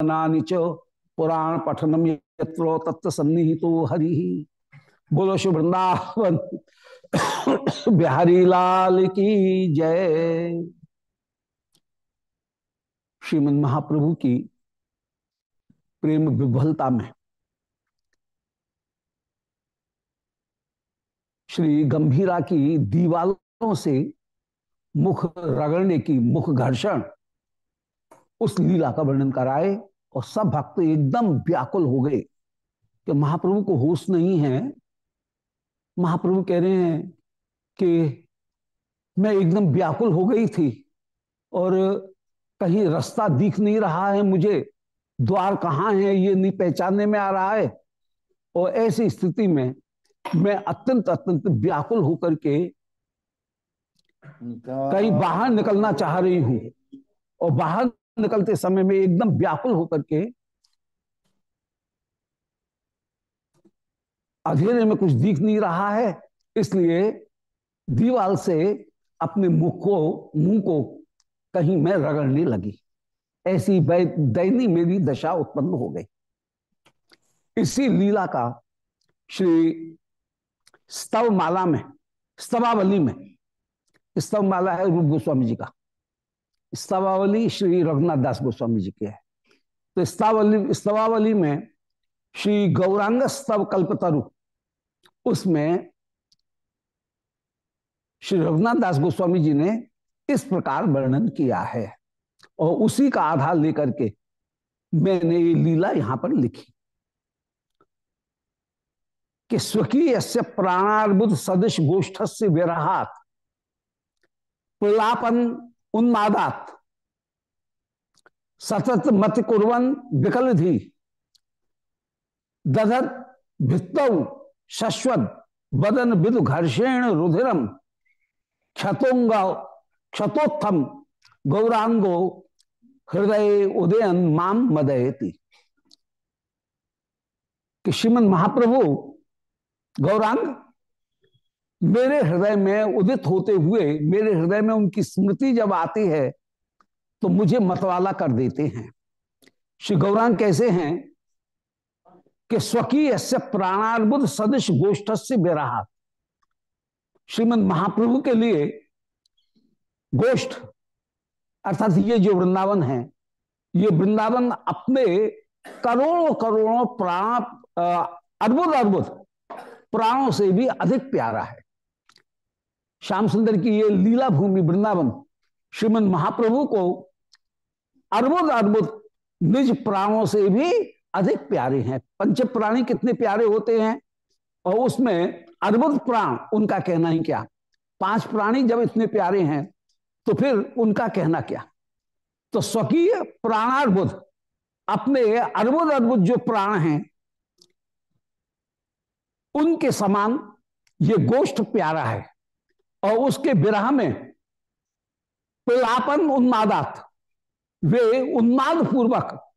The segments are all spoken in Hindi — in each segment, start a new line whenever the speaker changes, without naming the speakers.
च पुराण पठनम यत्रो तत्व हरि। बोलो शुभ वृंदावन बिहारी लाल की जय। श्रीमद महाप्रभु की प्रेम विभलता में। श्री गंभीरा की दीवालों से मुख रगड़ने की मुख घर्षण, उस लीला का वर्णन कराए। और सब भक्त एकदम व्याकुल हो गए कि महाप्रभु को होश नहीं है। महाप्रभु कह रहे हैं कि मैं एकदम व्याकुल हो गई थी और कहीं रास्ता दिख नहीं रहा है मुझे, द्वार कहाँ है ये नहीं पहचानने में आ रहा है। और ऐसी स्थिति में मैं अत्यंत अत्यंत व्याकुल होकर के कहीं बाहर निकलना चाह रही हूँ और बाहर निकलते समय में एकदम व्याकुल होकर के अधेरे में कुछ दिख नहीं रहा है, इसलिए दीवाल से अपने मुख को, मुँह को कहीं मैं रगड़ने लगी। ऐसी दैनी मेरी दशा उत्पन्न हो गई। इसी लीला का श्री स्तव माला में, स्तवावली में स्तव माला है रूप गोस्वामी जी का। स्तवावली श्री रघुनाथ दास गोस्वामी जी की है। तो स्तवावली स्तवावली में श्री गौरांग स्तव कल्पतरु, उसमें श्री रघुनाथ दास गोस्वामी जी ने इस प्रकार वर्णन किया है। और उसी का आधार लेकर के मैंने ये लीला यहाँ पर लिखी। कि स्वकीय से प्राणार्बुद सदृश गोष्ठ से विराहात प्रलापन उन्मादात सतत मत कुरन विकल धी दधत भित्तौ शश्वत बदन विदु घर्षेण रुधिरम। क्षतोंग क्षतोत्थम गौरांगो हृदय उदयन माम मदयती। कि श्रीमन महाप्रभु गौरांग मेरे हृदय में उदित होते हुए, मेरे हृदय में उनकी स्मृति जब आती है तो मुझे मतवाला कर देते हैं। श्री गौरांग कैसे हैं कि स्वकीय से प्राणार्बुद सदृश गोष्ठ से बेराहा श्रीमद महाप्रभु के लिए गोष्ठ, अर्थात ये जो वृंदावन है, ये वृंदावन अपने करोड़ों करोड़ों प्राण अर्बुद अर्बुद प्राणों से भी अधिक प्यारा है। श्याम सुंदर की ये लीला भूमि वृंदावन श्रीमद महाप्रभु को अर्बुद अर्बुद निज प्राणों से भी अधिक प्यारे हैं। पंच प्राणी कितने प्यारे होते हैं और उसमें अर्बुद प्राण, उनका कहना ही क्या? पाँच प्राणी जब इतने प्यारे हैं तो फिर उनका कहना क्या? तो स्वकीय प्राणार्बुद अपने अर्बुद अर्बुद जो प्राण हैं, उनके समान ये गोष्ठ प्यारा है। और उसके विरह में प्रलापन उन्मादात, वे उन्माद पूर्वक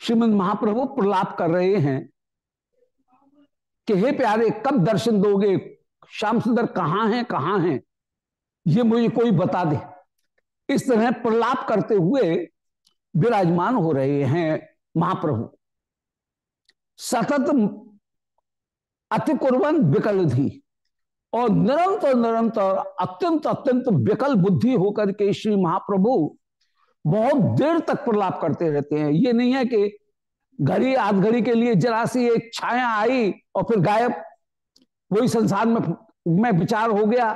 श्रीमद महाप्रभु प्रलाप कर रहे हैं कि हे प्यारे, कब दर्शन दोगे? श्याम सुंदर, कहाँ हैं कहाँ हैं? ये मुझे कोई बता दे। इस तरह प्रलाप करते हुए विराजमान हो रहे हैं महाप्रभु। सतत अति कुर्बन विकल थी और निरंतर निरंतर अत्यंत अत्यंत विकल बुद्धि होकर के श्री महाप्रभु बहुत देर तक प्रलाप करते रहते हैं। ये नहीं है कि घड़ी आध घड़ी के लिए जरा सी एक छाया आई और फिर गायब। वही संसार में में विचार हो गया,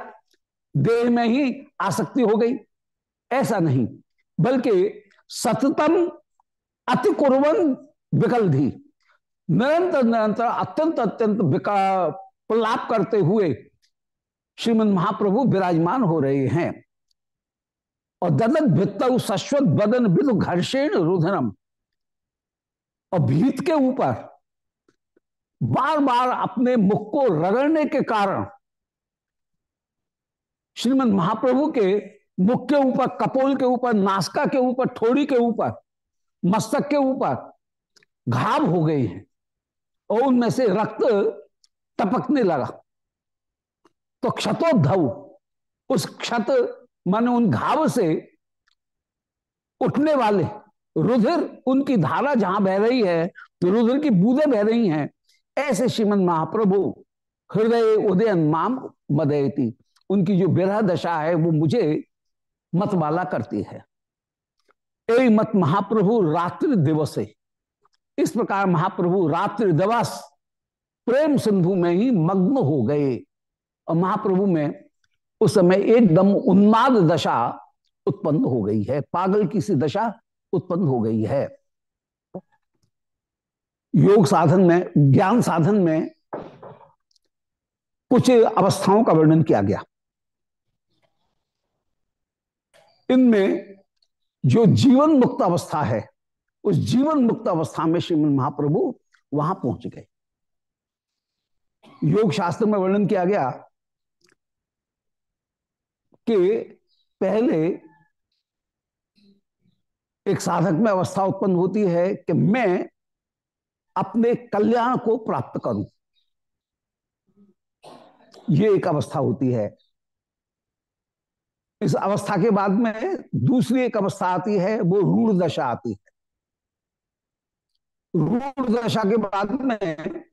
देह में ही आसक्ति हो गई। ऐसा नहीं, बल्कि सततम अति कुर्बन विकल धी निरंतर निरंतर अत्यंत अत्यंत प्रलाप करते हुए श्रीमद महाप्रभु विराजमान हो रहे हैं। और ददत भित्त शश्वत बदन विदु घर्षेण रुधनम और भीत के ऊपर बार बार अपने मुख को रगड़ने के कारण श्रीमद महाप्रभु के मुख के ऊपर, कपोल के ऊपर, नासका के ऊपर, ठोड़ी के ऊपर, मस्तक के ऊपर घाव हो गई है। और उनमें से रक्त टपकने लगा। तो क्षतोद्धव, उस क्षत माने उन घाव से उठने वाले रुधिर उनकी धारा जहाँ बह रही है तो रुधिर की बूंदे बह रही हैं। ऐसे श्रीमद महाप्रभु हृदय उदयन माम मदयती उनकी जो विरह दशा है, वो मुझे मतवाला करती है। ए मत महाप्रभु रात्रि दिवस। इस प्रकार महाप्रभु रात्रि दिवस प्रेम सिंधु में ही मग्न हो गए। महाप्रभु में उस समय एकदम उन्माद दशा उत्पन्न हो गई है। पागल की सी दशा उत्पन्न हो गई है। योग साधन में, ज्ञान साधन में कुछ अवस्थाओं का वर्णन किया गया। इनमें जो जीवन मुक्त अवस्था है, उस जीवन मुक्त अवस्था में श्रीमद महाप्रभु वहाँ पहुँच गए। योग शास्त्र में वर्णन किया गया कि पहले एक साधक में अवस्था उत्पन्न होती है कि मैं अपने कल्याण को प्राप्त करूँ। ये एक अवस्था होती है। इस अवस्था के बाद में दूसरी एक अवस्था आती है, वो रूढ़ दशा आती है। रूढ़ दशा के बाद में,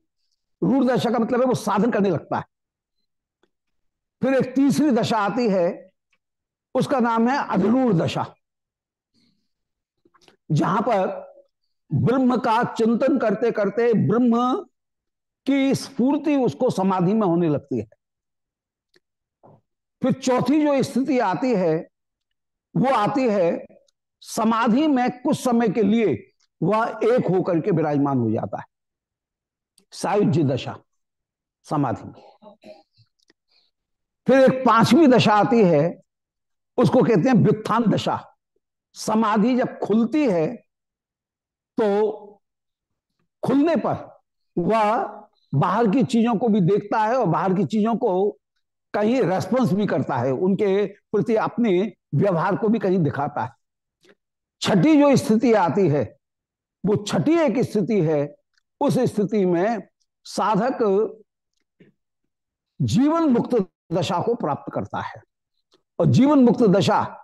रूढ़ दशा का मतलब है वो साधन करने लगता है। फिर एक तीसरी दशा आती है, उसका नाम है अधरूढ़ दशा। जहाँ पर ब्रह्म का चिंतन करते करते ब्रह्म की स्फूर्ति उसको समाधि में होने लगती है। फिर चौथी जो स्थिति आती है, वो आती है समाधि में कुछ समय के लिए वह एक होकर के विराजमान हो जाता है। सायुज्य दशा, समाधि। में फिर एक पांचवी दशा आती है, उसको कहते हैं व्युत्थान दशा। समाधि जब खुलती है तो खुलने पर वह बाहर की चीज़ों को भी देखता है और बाहर की चीज़ों को कहीं रेस्पॉन्स भी करता है। उनके प्रति अपने व्यवहार को भी कहीं दिखाता है। छठी जो स्थिति आती है, वो छठी एक स्थिति है। उस स्थिति में साधक जीवन मुक्त दशा को प्राप्त करता है। और जीवन मुक्त दशा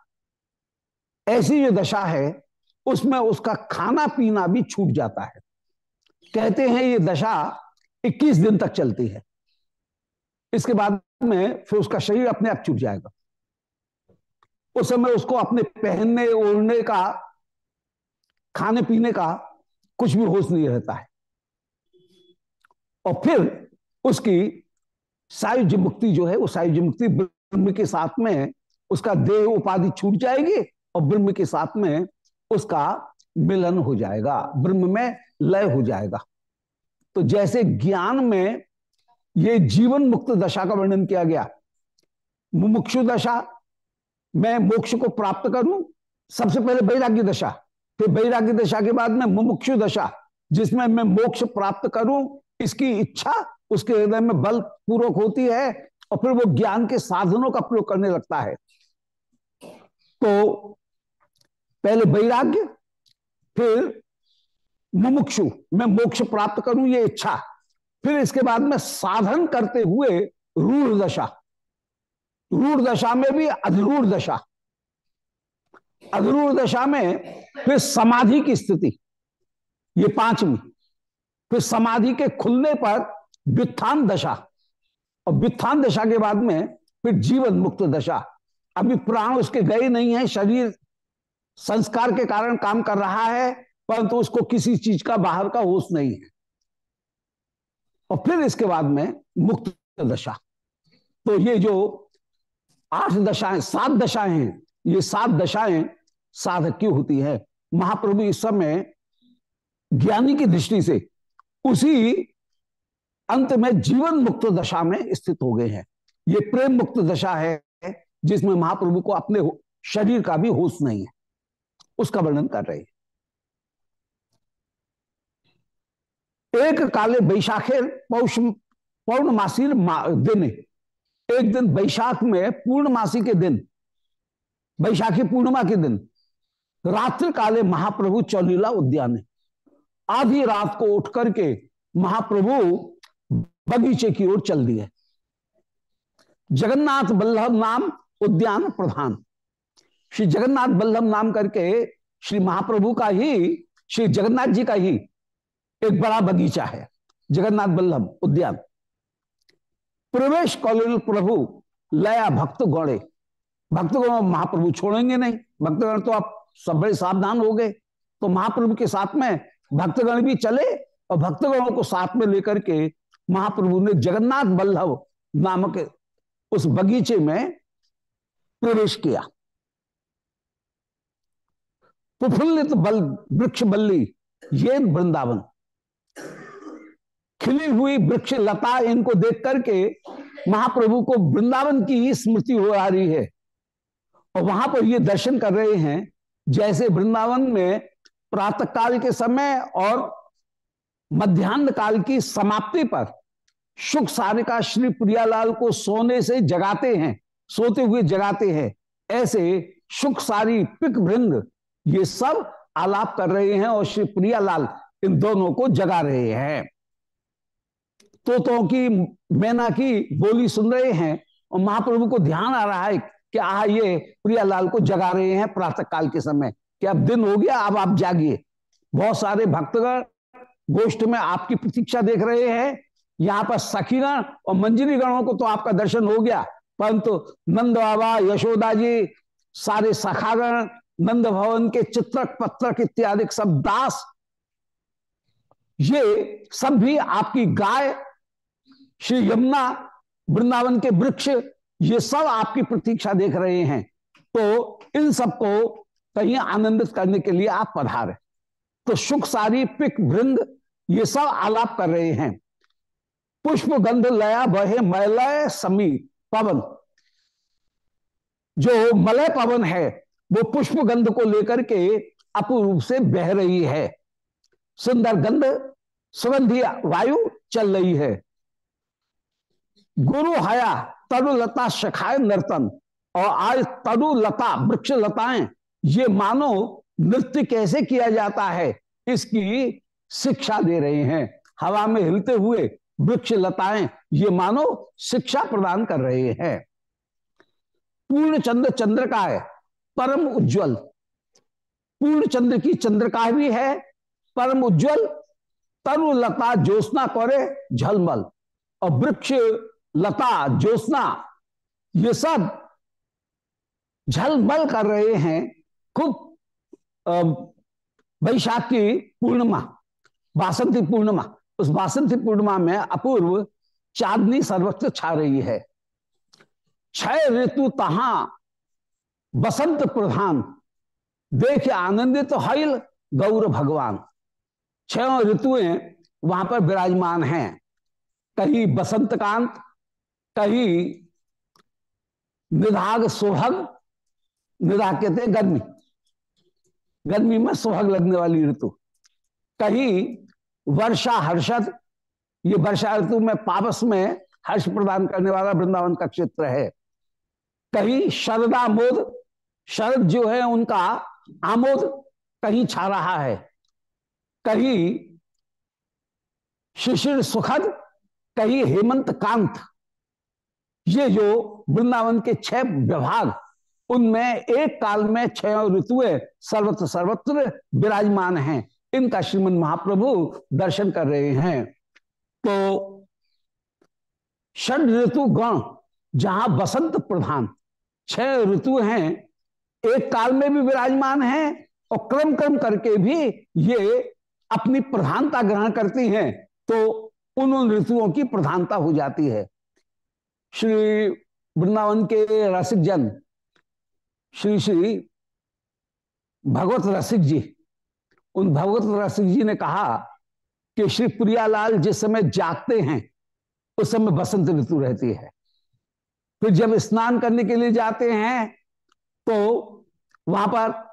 ऐसी जो दशा है, उसमें उसका खाना पीना भी छूट जाता है। कहते हैं ये दशा 21 दिन तक चलती है। इसके बाद में फिर उसका शरीर अपने आप छूट जाएगा। उस समय उसको अपने पहनने, ओढ़ने का खाने पीने का कुछ भी होश नहीं रहता है। और फिर उसकी सायुज मुक्ति जो है, वो सायुज मुक्ति ब्रह्म के साथ में उसका देह उपाधि छूट जाएगी और ब्रह्म के साथ में उसका मिलन हो जाएगा, ब्रह्म में लय हो जाएगा। तो जैसे ज्ञान में ये जीवन मुक्त दशा का वर्णन किया गया, मुमुक्षु दशा, मैं मोक्ष को प्राप्त करूँ, सबसे पहले वैराग्य दशा, फिर वैराग्य दशा के बाद में मुमुक्षु दशा, जिसमें मैं मोक्ष प्राप्त करूँ, इसकी इच्छा उसके हृदय में बल पूर्वक होती है और फिर वो ज्ञान के साधनों का प्रयोग करने लगता है। तो पहले वैराग्य, फिर मुमुक्षु, मैं मोक्ष प्राप्त करूँ ये इच्छा, फिर इसके बाद में साधन करते हुए रूढ़ दशा रूढ़ दशा में भी अधरूढ़ दशा अधरूढ़ दशा में फिर समाधि की स्थिति, ये पांचवी, फिर समाधि के खुलने पर व्युत्थान दशा। और व्युत्थान दशा के बाद में फिर जीवन मुक्त दशा। अभी प्राण उसके गए नहीं है, शरीर संस्कार के कारण काम कर रहा है, परंतु तो उसको किसी चीज़ का, बाहर का होश नहीं है। और फिर इसके बाद में मुक्त दशा। तो ये जो आठ दशाएँ, सात दशाएँ हैं ये सात दशाएँ साधक की होती है। महाप्रभु इस समय ज्ञानी की दृष्टि से उसी अंत में जीवन मुक्त दशा में स्थित हो गए हैं। ये प्रेम मुक्त दशा है जिसमें महाप्रभु को अपने शरीर का भी होश नहीं है। उसका वर्णन कर रहे हैं। एक काले बैशाखे पौष पौर्णमासी दिन एक दिन बैशाख में पूर्णमासी के दिन, बैशाखी पूर्णिमा के दिन, रात्रि काले महाप्रभु चौलीला उद्यान आधी रात को उठ करके महाप्रभु बगीचे की ओर चल दिए। जगन्नाथ बल्लभ नाम उद्यान प्रधान। श्री जगन्नाथ बल्लभ नाम करके श्री महाप्रभु का ही, श्री जगन्नाथ जी का ही एक बड़ा बगीचा है, जगन्नाथ बल्लभ उद्यान। प्रवेश कौल प्रभु लया भक्त गौड़े। भक्तगण महाप्रभु छोड़ेंगे नहीं। भक्तगण तो आप सब बड़े सावधान हो गए। तो महाप्रभु के साथ में भक्तगण भी चले और भक्तगणों को साथ में लेकर के महाप्रभु ने जगन्नाथ बल्लभ नामक उस बगीचे में प्रवेश किया। प्रफुल्लित बल, वृक्ष बल्ली ये वृंदावन। खिली हुई वृक्ष लता इनको देख करके महाप्रभु को वृंदावन की ही स्मृति हो आ रही है। और वहाँ पर ये दर्शन कर रहे हैं, जैसे वृंदावन में प्रातः काल के समय और मध्यान्ह काल की समाप्ति पर सुख सारिका श्री प्रियालाल को सोने से जगाते हैं, सोते हुए जगाते हैं। ऐसे सुख सारी पिक भृंग, ये सब आलाप कर रहे हैं और श्री प्रियालाल इन दोनों को जगा रहे हैं। तोतों की, मैना की बोली सुन रहे हैं और महाप्रभु को ध्यान आ रहा है कि आ ये प्रियालाल को जगा रहे हैं प्रातः काल के समय। कि अब दिन हो गया? अब आप जागिए। बहुत सारे भक्तगण गोष्ठ में आपकी प्रतीक्षा देख रहे हैं। यहाँ पर सखीगण और मंजरी गणों को तो आपका दर्शन हो गया। परंतु नंद बाबा, यशोदा जी, सारे सखागण, नंद भवन के चित्रक, पत्रक इत्यादि सब दास, ये सब भी आपकी गाय, श्री यमुना, वृंदावन के वृक्ष, ये सब आपकी प्रतीक्षा देख रहे हैं। तो इन सबको कहीं आनंदित करने के लिए आप पधारे। तो सुख सारी, पिक वृंद ये सब आलाप कर रहे हैं। पुष्प गंध लया बहे मलय समी पवन। जो मलय पवन है, वो पुष्प गंध को लेकर के अपूर्व से बह रही है। सुंदर गंध, सुगंधी वायु चल रही है। गुरु हया तरु लता शखाए नर्तन, और आज तरु लता वृक्ष लताएँ ये मानो नृत्य कैसे किया जाता है, इसकी शिक्षा दे रहे हैं। हवा में हिलते हुए वृक्ष लताएँ, ये मानो शिक्षा प्रदान कर रहे हैं। पूर्ण चंद्र चंद्र का है परम उज्जवल। पूर्ण चंद्र की चंद्रका भी है, परम उज्जवल। तरु लता ज्योत्ना करे, झलमल। और वृक्ष लता ज्योत्ना ये सब झलमल कर रहे हैं, खूब वैशाख की पूर्णिमा, बासंती पूर्णिमा। उस बासंती पूर्णिमा में अपूर्व चांदनी सर्वत्र छा रही है। छह ऋतु तहा, बसंत प्रधान, देख आनंदित तो हईल गौर भगवान। छह ऋतुएँ वहाँ पर विराजमान हैं। कहीं बसंत कांत कहीं निधाग सुभग निधाग कहते गर्मी। गर्मी में सुभग लगने वाली ऋतु। कहीं वर्षा हर्षद, ये वर्षा ऋतु में पावस में हर्ष प्रदान करने वाला वृंदावन का क्षेत्र है। कहीं शरदा मोद, शरद जो है उनका आमोद कहीं छा रहा है। कहीं शिशिर सुखद, कहीं हेमंत कांत। ये जो वृंदावन के छह विभाग, उनमें एक काल में छह ऋतुएँ सर्वत्र सर्वत्र विराजमान हैं। इनका श्रीमद महाप्रभु दर्शन कर रहे हैं। तो षड ऋतु गण, जहाँ बसंत प्रधान, छह ऋतु हैं, एक काल में भी विराजमान हैं और क्रम क्रम करके भी ये अपनी प्रधानता ग्रहण करती हैं तो उन उन ऋतुओं की प्रधानता हो जाती है। श्री वृंदावन के रसिक जन, श्री श्री भगवत रसिक जी उन भगवत रसिक जी ने कहा कि श्री प्रियालाल जिस समय जागते हैं, उस समय बसंत ऋतु रहती है। फिर जब स्नान करने के लिए जाते हैं तो वहाँ पर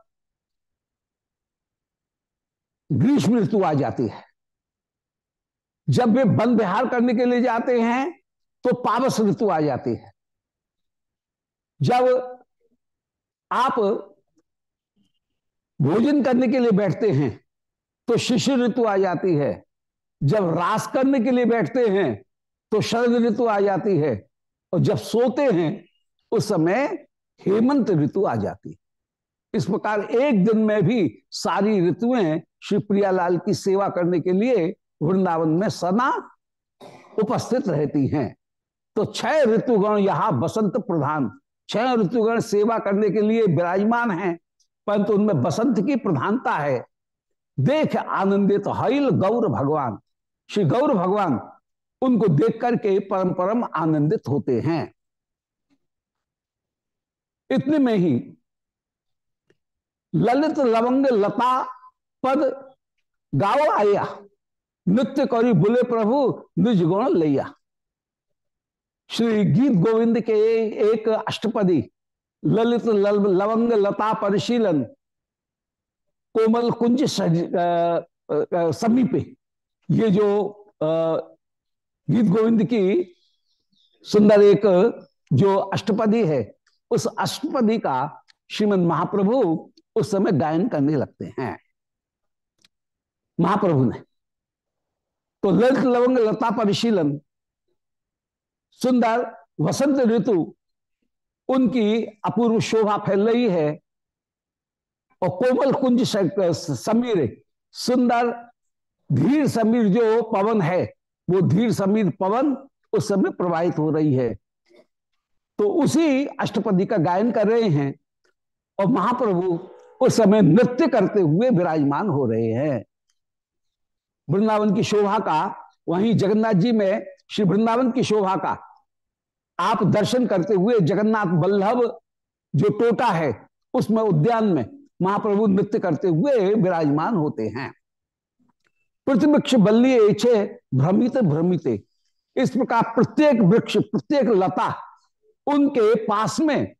ग्रीष्म ऋतु आ जाती है। जब वे वन विहार करने के लिए जाते हैं तो पावस ऋतु आ जाती है। जब आप भोजन करने के लिए बैठते हैं तो शिशिर ऋतु आ जाती है। जब रास करने के लिए बैठते हैं तो शरद ऋतु आ जाती है। और जब सोते हैं, उस समय हेमंत ऋतु आ जाती है। इस प्रकार एक दिन में भी सारी ऋतुएँ श्री प्रियालाल की सेवा करने के लिए वृंदावन में सदा उपस्थित रहती हैं। तो छह ऋतुगण यहाँ बसंत प्रधान, छह ऋतुगण सेवा करने के लिए विराजमान हैं। परंतु उनमें बसंत की प्रधानता है। देख आनंदित हईल गौर भगवान। श्री गौर भगवान उनको देख करके परम परम आनंदित होते हैं। इतने में ही ललित लवंग लता पद गाओ आया। नृत्य करी बोले प्रभु निज गुण लिया। श्री गीत गोविंद के एक अष्टपदी ललित लवंग लता परिशीलन, कोमल कुंज समीपे। ये जो गीत गोविंद की सुंदर एक, जो अष्टपदी है, उस अष्टपदी का श्रीमद महाप्रभु उस समय गायन करने लगते हैं। महाप्रभु ने। तो ललित लवंग लता परिशीलन, सुंदर वसंत ऋतु उनकी अपूर्व शोभा फैल रही है। और कोमल कुंज समीर, सुंदर धीर समीर जो पवन है, वो धीर समीर पवन उस समय प्रवाहित हो रही है। तो उसी अष्टपदी का गायन कर रहे हैं और महाप्रभु उस समय नृत्य करते हुए विराजमान हो रहे हैं। वृंदावन की शोभा का, वहीं जगन्नाथ जी में श्री वृंदावन की शोभा का आप दर्शन करते हुए जगन्नाथ बल्लभ जो टोटा है, उसमें उद्यान में महाप्रभु नृत्य करते हुए विराजमान होते हैं। प्रतिवृक्ष बल्ली एछे भ्रमित भ्रमित। इस प्रकार प्रत्येक वृक्ष, प्रत्येक लता उनके पास में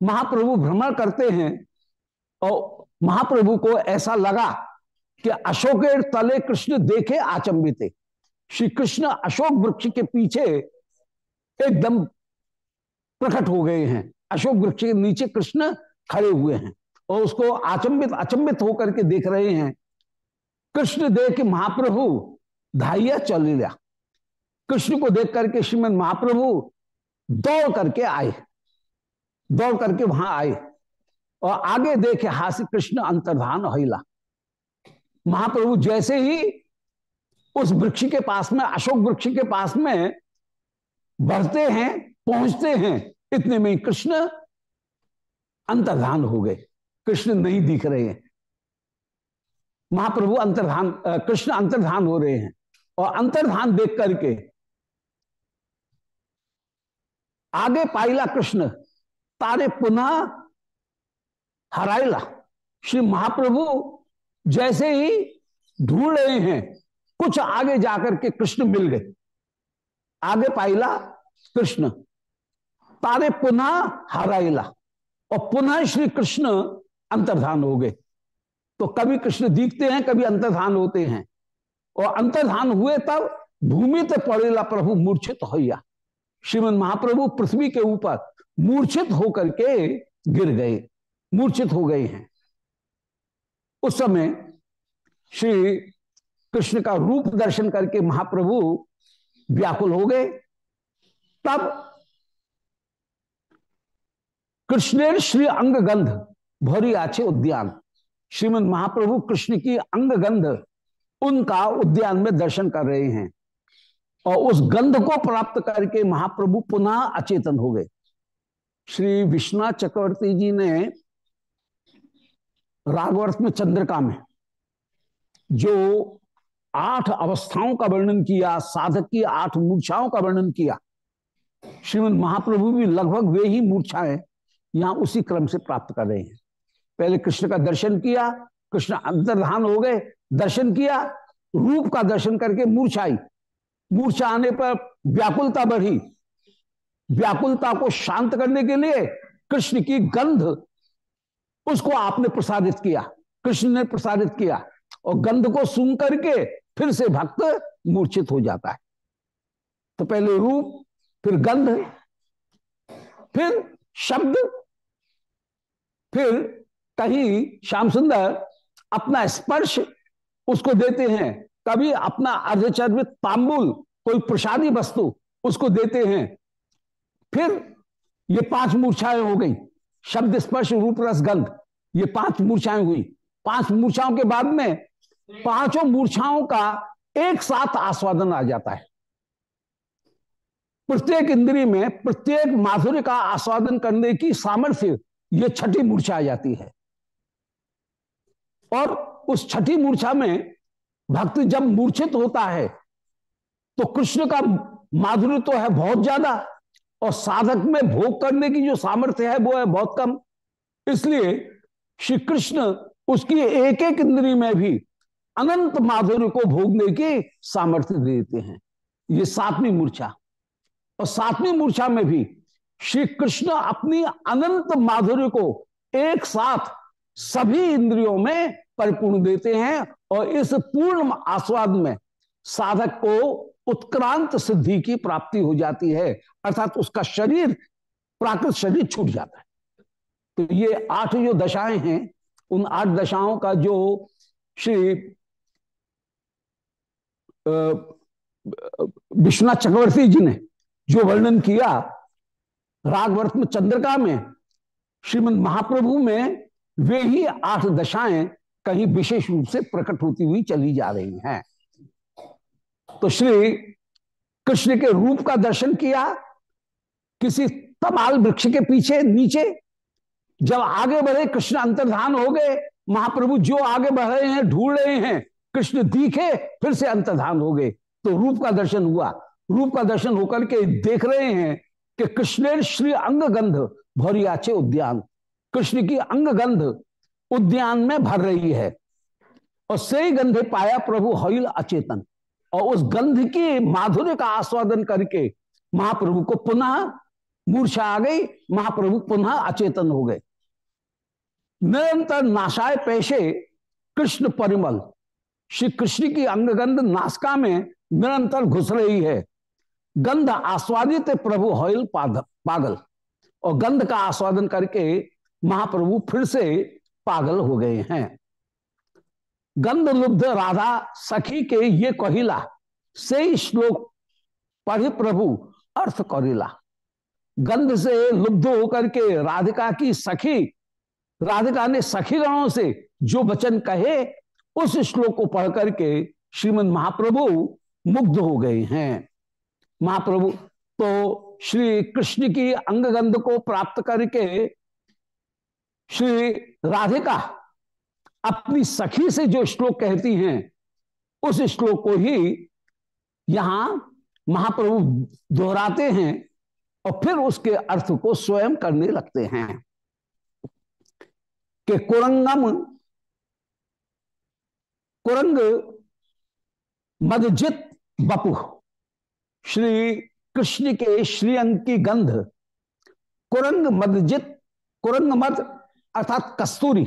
महाप्रभु भ्रमण करते हैं और महाप्रभु को ऐसा लगा कि अशोक तले कृष्ण देखे आचंबित। श्री कृष्ण अशोक वृक्ष के पीछे एकदम प्रकट हो गए हैं। अशोक वृक्ष के नीचे कृष्ण खड़े हुए हैं और उसको आचंबित, अचंबित होकर के देख रहे हैं। कृष्ण देख के महाप्रभु धाइया चल लिया। कृष्ण को देख करके श्रीमद महाप्रभु दौड़ करके आए। दौड़ करके वहाँ आए और आगे देखे हास्य कृष्ण अंतर्धान हिला महाप्रभु जैसे ही उस वृक्ष के पास में, अशोक वृक्ष के पास में बढ़ते हैं पहुँचते हैं। इतने में कृष्ण अंतर्धान हो गए। कृष्ण नहीं दिख रहे हैं। महाप्रभु अंतर्धान कृष्ण अंतर्धान हो रहे हैं। और अंतर्धान देख करके आगे पाइला कृष्ण, तारे पुनः हराइला। श्री महाप्रभु जैसे ही ढूंढ रहे हैं, कुछ आगे जाकर के कृष्ण मिल गए। आगे पाइला कृष्ण। तारे पुनः हराइला और पुनः श्री कृष्ण अंतर्धान हो गए। तो कभी कृष्ण दिखते हैं, कभी अंतर्धान होते हैं। और अंतर्धान हुए तब भूमि तो पड़ेला प्रभु मूर्छित होया श्रीमद महाप्रभु पृथ्वी के ऊपर मूर्छित होकर के गिर गए, मूर्छित हो गए हैं। उस समय श्री कृष्ण का रूप दर्शन करके महाप्रभु व्याकुल हो गए। तब कृष्णेर श्री अंग गंध भरी आचे उद्यान। श्रीमद महाप्रभु कृष्ण की अंग गंध उनका उद्यान में दर्शन कर रहे हैं। और उस गंध को प्राप्त करके महाप्रभु पुनः अचेतन हो गए। श्री विश्वनाथ चक्रवर्ती जी ने रागवर्थ में चंद्रिका में, जो आठ अवस्थाओं का वर्णन किया, साधक की आठ मूर्छाओं का वर्णन किया, श्रीमद महाप्रभु भी लगभग वे ही मूर्छाएँ यहाँ उसी क्रम से प्राप्त कर रहे हैं। पहले कृष्ण का दर्शन किया, कृष्ण अंतर्धान हो गए, दर्शन किया, रूप का दर्शन करके मूर्छा आई मूर्छा आने पर व्याकुलता बढ़ी। व्याकुलता को शांत करने के लिए कृष्ण की गंध उसको आपने प्रसारित किया। कृष्ण ने प्रसारित किया और गंध को सुन करके फिर से भक्त मूर्छित हो जाता है। तो पहले रूप, फिर गंध, फिर शब्द फिर कहीं श्याम सुंदर अपना स्पर्श उसको देते हैं, कभी अपना अर्धचर्वित तांबुल, कोई प्रसादी वस्तु उसको देते हैं। फिर ये पाँच मूर्छाएँ हो गई। शब्द स्पर्श रूप रस गंध, ये पाँच मूर्छाएँ हुई। पाँच मूर्छाओं के बाद में पाँचों मूर्छाओं का एक साथ आस्वादन आ जाता है। प्रत्येक इंद्री में प्रत्येक माधुर्य का आस्वादन करने की सामर्थ्य ये छठी मूर्छा आ जाती है। और उस छठी मूर्छा में भक्त जब मूर्छित होता है तो कृष्ण का माधुर्य तो है बहुत ज़्यादा, और साधक में भोग करने की जो सामर्थ्य है, वो है बहुत कम। इसलिए श्री कृष्ण उसकी एक एक इंद्री में भी अनंत माधुर्य को भोगने की सामर्थ्य देते हैं। ये सातवीं मूर्छा। और सातवीं मूर्छा में भी श्री कृष्ण अपनी अनंत माधुर्य को एक साथ सभी इंद्रियों में परिपूर्ण देते हैं और इस पूर्ण आस्वाद में साधक को उत्क्रांत सिद्धि की प्राप्ति हो जाती है। अर्थात उसका शरीर, प्राकृत शरीर छूट जाता है। तो ये आठ जो दशाएँ हैं, उन आठ दशाओं का जो श्री विश्वनाथ चक्रवर्ती जी ने जो वर्णन किया रागवर्तम चंद्रिका में, श्रीमद महाप्रभु में वे ही आठ दशाएँ कहीं विशेष रूप से प्रकट होती हुई चली जा रही हैं। तो श्री कृष्ण के रूप का दर्शन किया, किसी तमाल वृक्ष के पीछे, नीचे, जब आगे बढ़े, कृष्ण अंतर्धान हो गए, महाप्रभु जो आगे बढ़ रहे हैं, ढूंढ रहे हैं, कृष्ण दिखे, फिर से अंतर्धान हो गए। तो रूप का दर्शन हुआ। रूप का दर्शन होकर के देख रहे हैं कि कृष्ण श्री अंग गंध भौरियाचे उद्यान। कृष्ण की अंग गंध उद्यान में भर रही है। और सही गंधे पाया प्रभु हईल अचेतन। और उस गंध की माधुर्य का आस्वादन करके महाप्रभु को पुनः मूर्छा आ गई, महाप्रभु पुनः अचेतन हो गए। निरंतर नाशाय पैसे कृष्ण परिमल। श्री कृष्ण की अंगगंध नासका में निरंतर घुस रही है। गंध आस्वादित प्रभु हॉयल पागल। और गंध का आस्वादन करके महाप्रभु फिर से पागल हो गए हैं। गंध लुब्ध राधा सखी के ये कहिला, से श्लोक पढ़ प्रभु, अर्थ करिला। गंध से लुब्ध होकर के राधिका की सखी, राधिका ने सखी गणों से जो वचन कहे, उस श्लोक को पढ़ करके श्रीमद महाप्रभु मुग्ध हो गए हैं। महाप्रभु तो श्री कृष्ण की अंगगंध को प्राप्त करके श्री राधिका अपनी सखी से जो श्लोक कहती हैं, उस श्लोक को ही यहाँ महाप्रभु दोहराते हैं और फिर उसके अर्थ को स्वयं करने लगते हैं कि कुरंगम, कुरंग मदजित बपु। श्री कृष्ण के श्रीअंग की गंध, कुरंग मदजित कुरंग मद, अर्थात कस्तूरी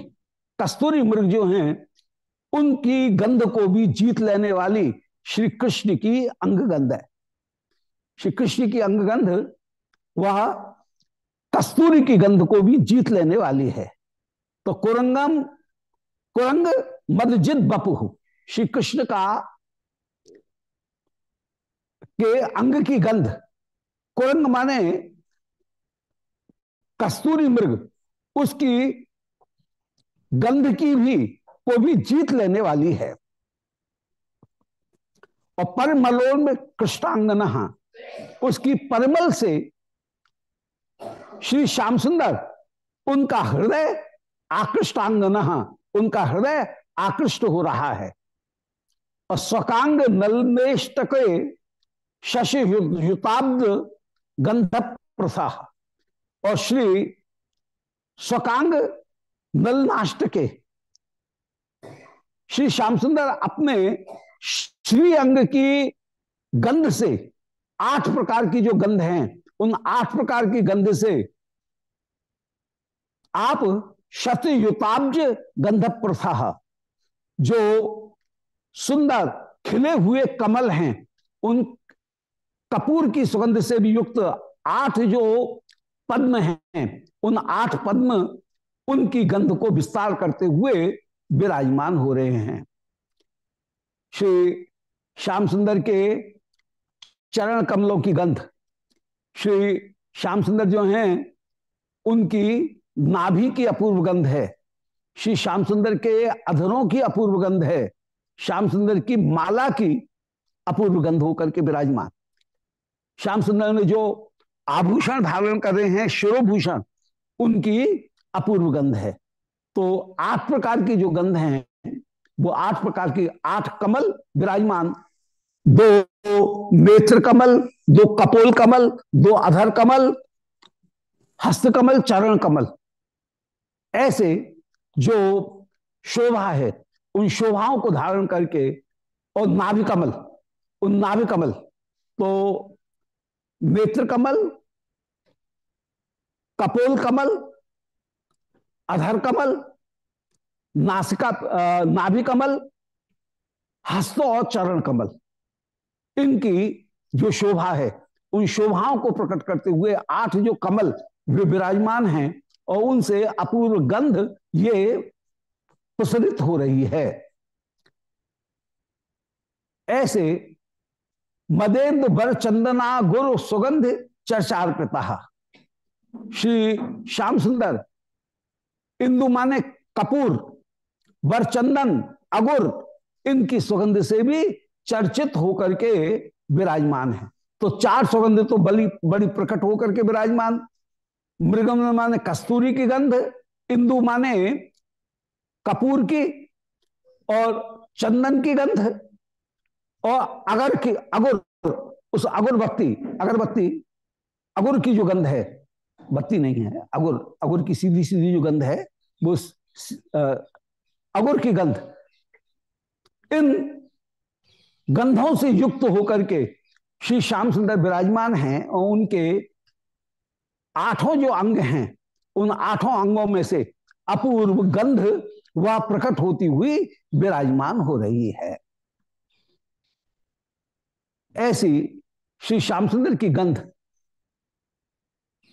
कस्तूरी मृग जो हैं, उनकी गंध को भी जीत लेने वाली श्री कृष्ण की अंग गंध है। श्री कृष्ण की अंग गंध, वह कस्तूरी की गंध को भी जीत लेने वाली है। तो कुरंगम, कुरंग मदजित बपु, श्री कृष्ण का के अंग की गंध। कुरंग माने कस्तूरी मृग। उसकी गंध की भी, को भी जीत लेने वाली है। और परमलोर में कृष्णांगना उसकी परमल से श्री श्याम सुंदर, उनका हृदय आकृष्टांगना, उनका हृदय आकृष्ट हो रहा है। और स्वकांग नलनेष्टक शशि युताब्द गंध प्रथा और श्री स्वकांग नलनाष्ट के। श्री श्याम सुंदर अपने श्री अंग की गंध से आठ प्रकार की जो गंध हैं, उन आठ प्रकार की गंध से आप शतयुताब्ज गंध प्रथा जो सुंदर खिले हुए कमल हैं, उन कपूर की सुगंध से भी युक्त आठ जो पद्म हैं, उन आठ पद्म उनकी गंध को विस्तार करते हुए विराजमान हो रहे हैं। श्री श्याम सुंदर के चरण कमलों की गंध, श्री श्याम सुंदर जो हैं, उनकी नाभि की अपूर्व गंध है। श्री श्याम सुंदर के अधरों की अपूर्व गंध है। श्याम सुंदर की माला की अपूर्व गंध होकर के विराजमान। श्याम सुंदर ने जो आभूषण धारण कर रहे हैं, शिरोभूषण, उनकी अपूर्व गंध है। तो आठ प्रकार की जो गंध है, वो आठ प्रकार की, आठ कमल विराजमान। दो नेत्र कमल, दो कपोल कमल, दो अधर कमल, हस्त कमल, चरण कमल। ऐसे जो शोभा है, उन शोभाओं को धारण करके, और नाभि कमल, उन नाभि कमल तो नेत्र कमल, कपोल कमल, अधर कमल, नासिका नाभि कमल, हस्त और चरण कमल। इनकी जो शोभा है, उन शोभाओं को प्रकट करते हुए आठ जो कमल वे विराजमान हैं और उनसे अपूर्व गंध ये प्रसरित हो रही है। ऐसे मदेंद्र बर चंदना गुरु सुगंध चर्चार पिता श्री श्याम सुंदर, इंदु माने कपूर बर चंदन, अगुर, इनकी सुगंध से भी चर्चित होकर के विराजमान है। तो चार सुगंध तो बड़ी बड़ी प्रकट होकर के विराजमान। मृगम माने कस्तूरी की गंध, इंदु माने कपूर की, और चंदन की गंध। और अगर की, अगुर, उस अगुर अगुरबत्ती अगरबत्ती, अगुर की जो गंध है बत्ती नहीं है, अगुर अगुर की सीधी सीधी जो गंध है, वो अगुर की गंध, इन गंधों से युक्त होकर के श्री श्याम सुंदर विराजमान हैं और उनके आठों जो अंग हैं, उन आठों अंगों में से अपूर्व गंध वह प्रकट होती हुई विराजमान हो रही है। ऐसी श्री श्याम सुंदर की गंध।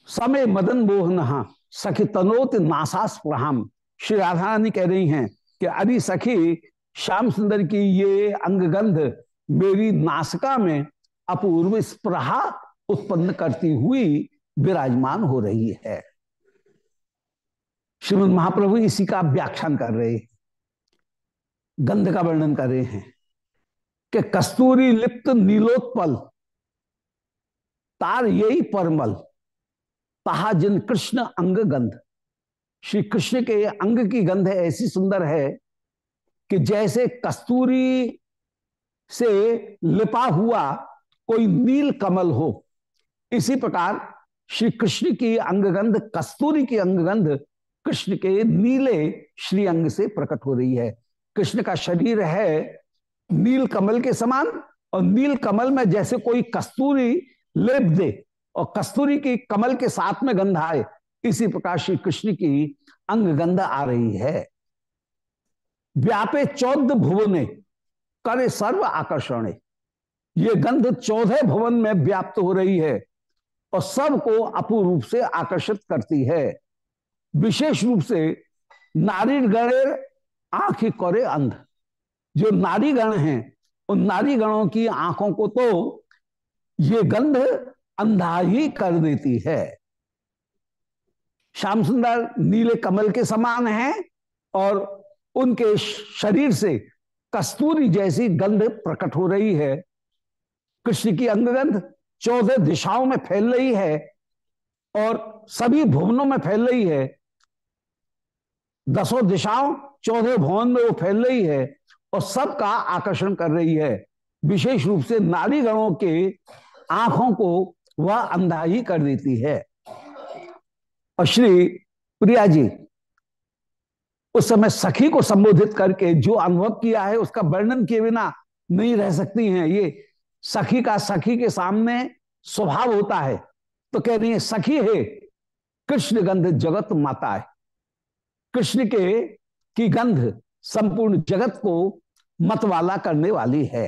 समय मदन मोहन सखी तनोत नासास प्रहाम। श्री राधा रानी कह रही हैं कि अरे सखी श्याम सुंदर की ये अंगगंध मेरी नासिका में अपूर्व स्प्रहा उत्पन्न करती हुई विराजमान हो रही है। श्रीमद महाप्रभु इसी का व्याख्यान कर रहे हैं। गंध का वर्णन कर रहे हैं। कि कस्तूरी लिप्त नीलोत्पल, तार यही परमल, तहा जिन कृष्ण अंग गंध। श्री कृष्ण के अंग की गंध ऐसी सुंदर है कि जैसे कस्तूरी से लिपा हुआ कोई नील कमल हो, इसी प्रकार श्री कृष्ण की अंगगंध कस्तूरी की अंगगंध कृष्ण के नीले श्री अंग से प्रकट हो रही है। कृष्ण का शरीर है नील कमल के समान और नील कमल में जैसे कोई कस्तूरी लेप दे और कस्तूरी की कमल के साथ में गंध आए, इसी प्रकार श्री कृष्ण की अंग गंध आ रही है। व्यापे चौदह भुवने, करे सर्व आकर्षण। ये गंध चौदह भवन में व्याप्त हो रही है और सबको अपूर्ण रूप से आकर्षित करती है। विशेष रूप से नारी गणे आँख करे अंध। जो नारी गण हैं, उन नारी गणों की आँखों को तो ये गंध अंधा ही कर देती है। श्याम सुंदर नीले कमल के समान हैं और उनके शरीर से कस्तूरी जैसी गंध प्रकट हो रही है। कृष्ण की अंगगंध चौदह दिशाओं में फैल रही है और सभी भुवनों में फैल रही है। दसों दिशाओं, चौदह भवन में वो फैल रही है। और सबका आकर्षण कर रही है। विशेष रूप से नारी गणों के आँखों को वह अंधा ही कर देती है। और श्री प्रिया जी, उस समय सखी को संबोधित करके जो अनुभव किया है, उसका वर्णन किए बिना नहीं रह सकती हैं। ये सखी का सखी के सामने स्वभाव होता है। तो कह रही है, सखी है कृष्ण गंध जगत माता है। कृष्ण के की गंध संपूर्ण जगत को मतवाला करने वाली है।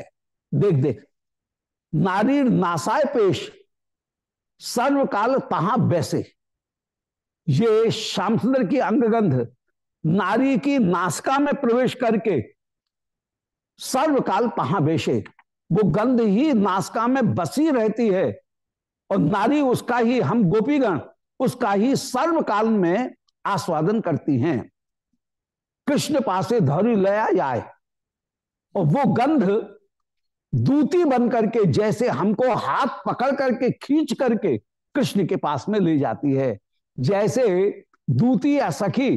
देख देख। नारी नासाय पेश, सर्वकाल तहा बैसे। ये श्याम सुंदर की अंगगंध, नारी की नासका में प्रवेश करके सर्वकाल तहा बेशे वो गंध ही नासका में बसी रहती है और नारी उसका ही, हम गोपीगण, उसका ही सर्वकाल में आस्वादन करती हैं। कृष्ण पासे धरी लया जाए। और वो गंध दूती बन करके जैसे हमको हाथ पकड़ करके खींच करके कृष्ण के पास में ले जाती है। जैसे दूती या सखी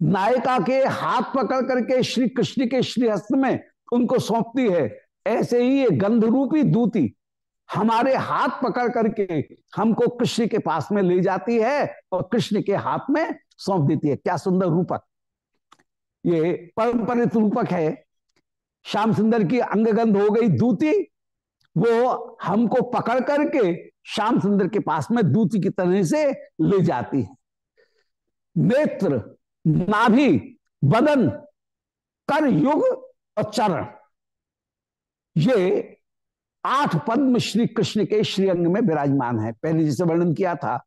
नायिका के हाथ पकड़ करके श्री कृष्ण के श्री हस्त में उनको सौंपती है, ऐसे ही ये गंध रूपी दूती हमारे हाथ पकड़ करके हमको कृष्ण के पास में ले जाती है और कृष्ण के हाथ में सौंप देती है। क्या सुंदर रूपक? ये परंपरित रूपक है। श्याम सुंदर की अंगगंध हो गई दूती। वो हमको पकड़ करके श्याम सुंदर के पास में दूती की तरह से ले जाती है। नेत्र, नाभि, बदन, कर युग और चरण। ये आठ पद्म श्री कृष्ण के श्रीअंग में विराजमान है। पहले जिसे वर्णन किया था,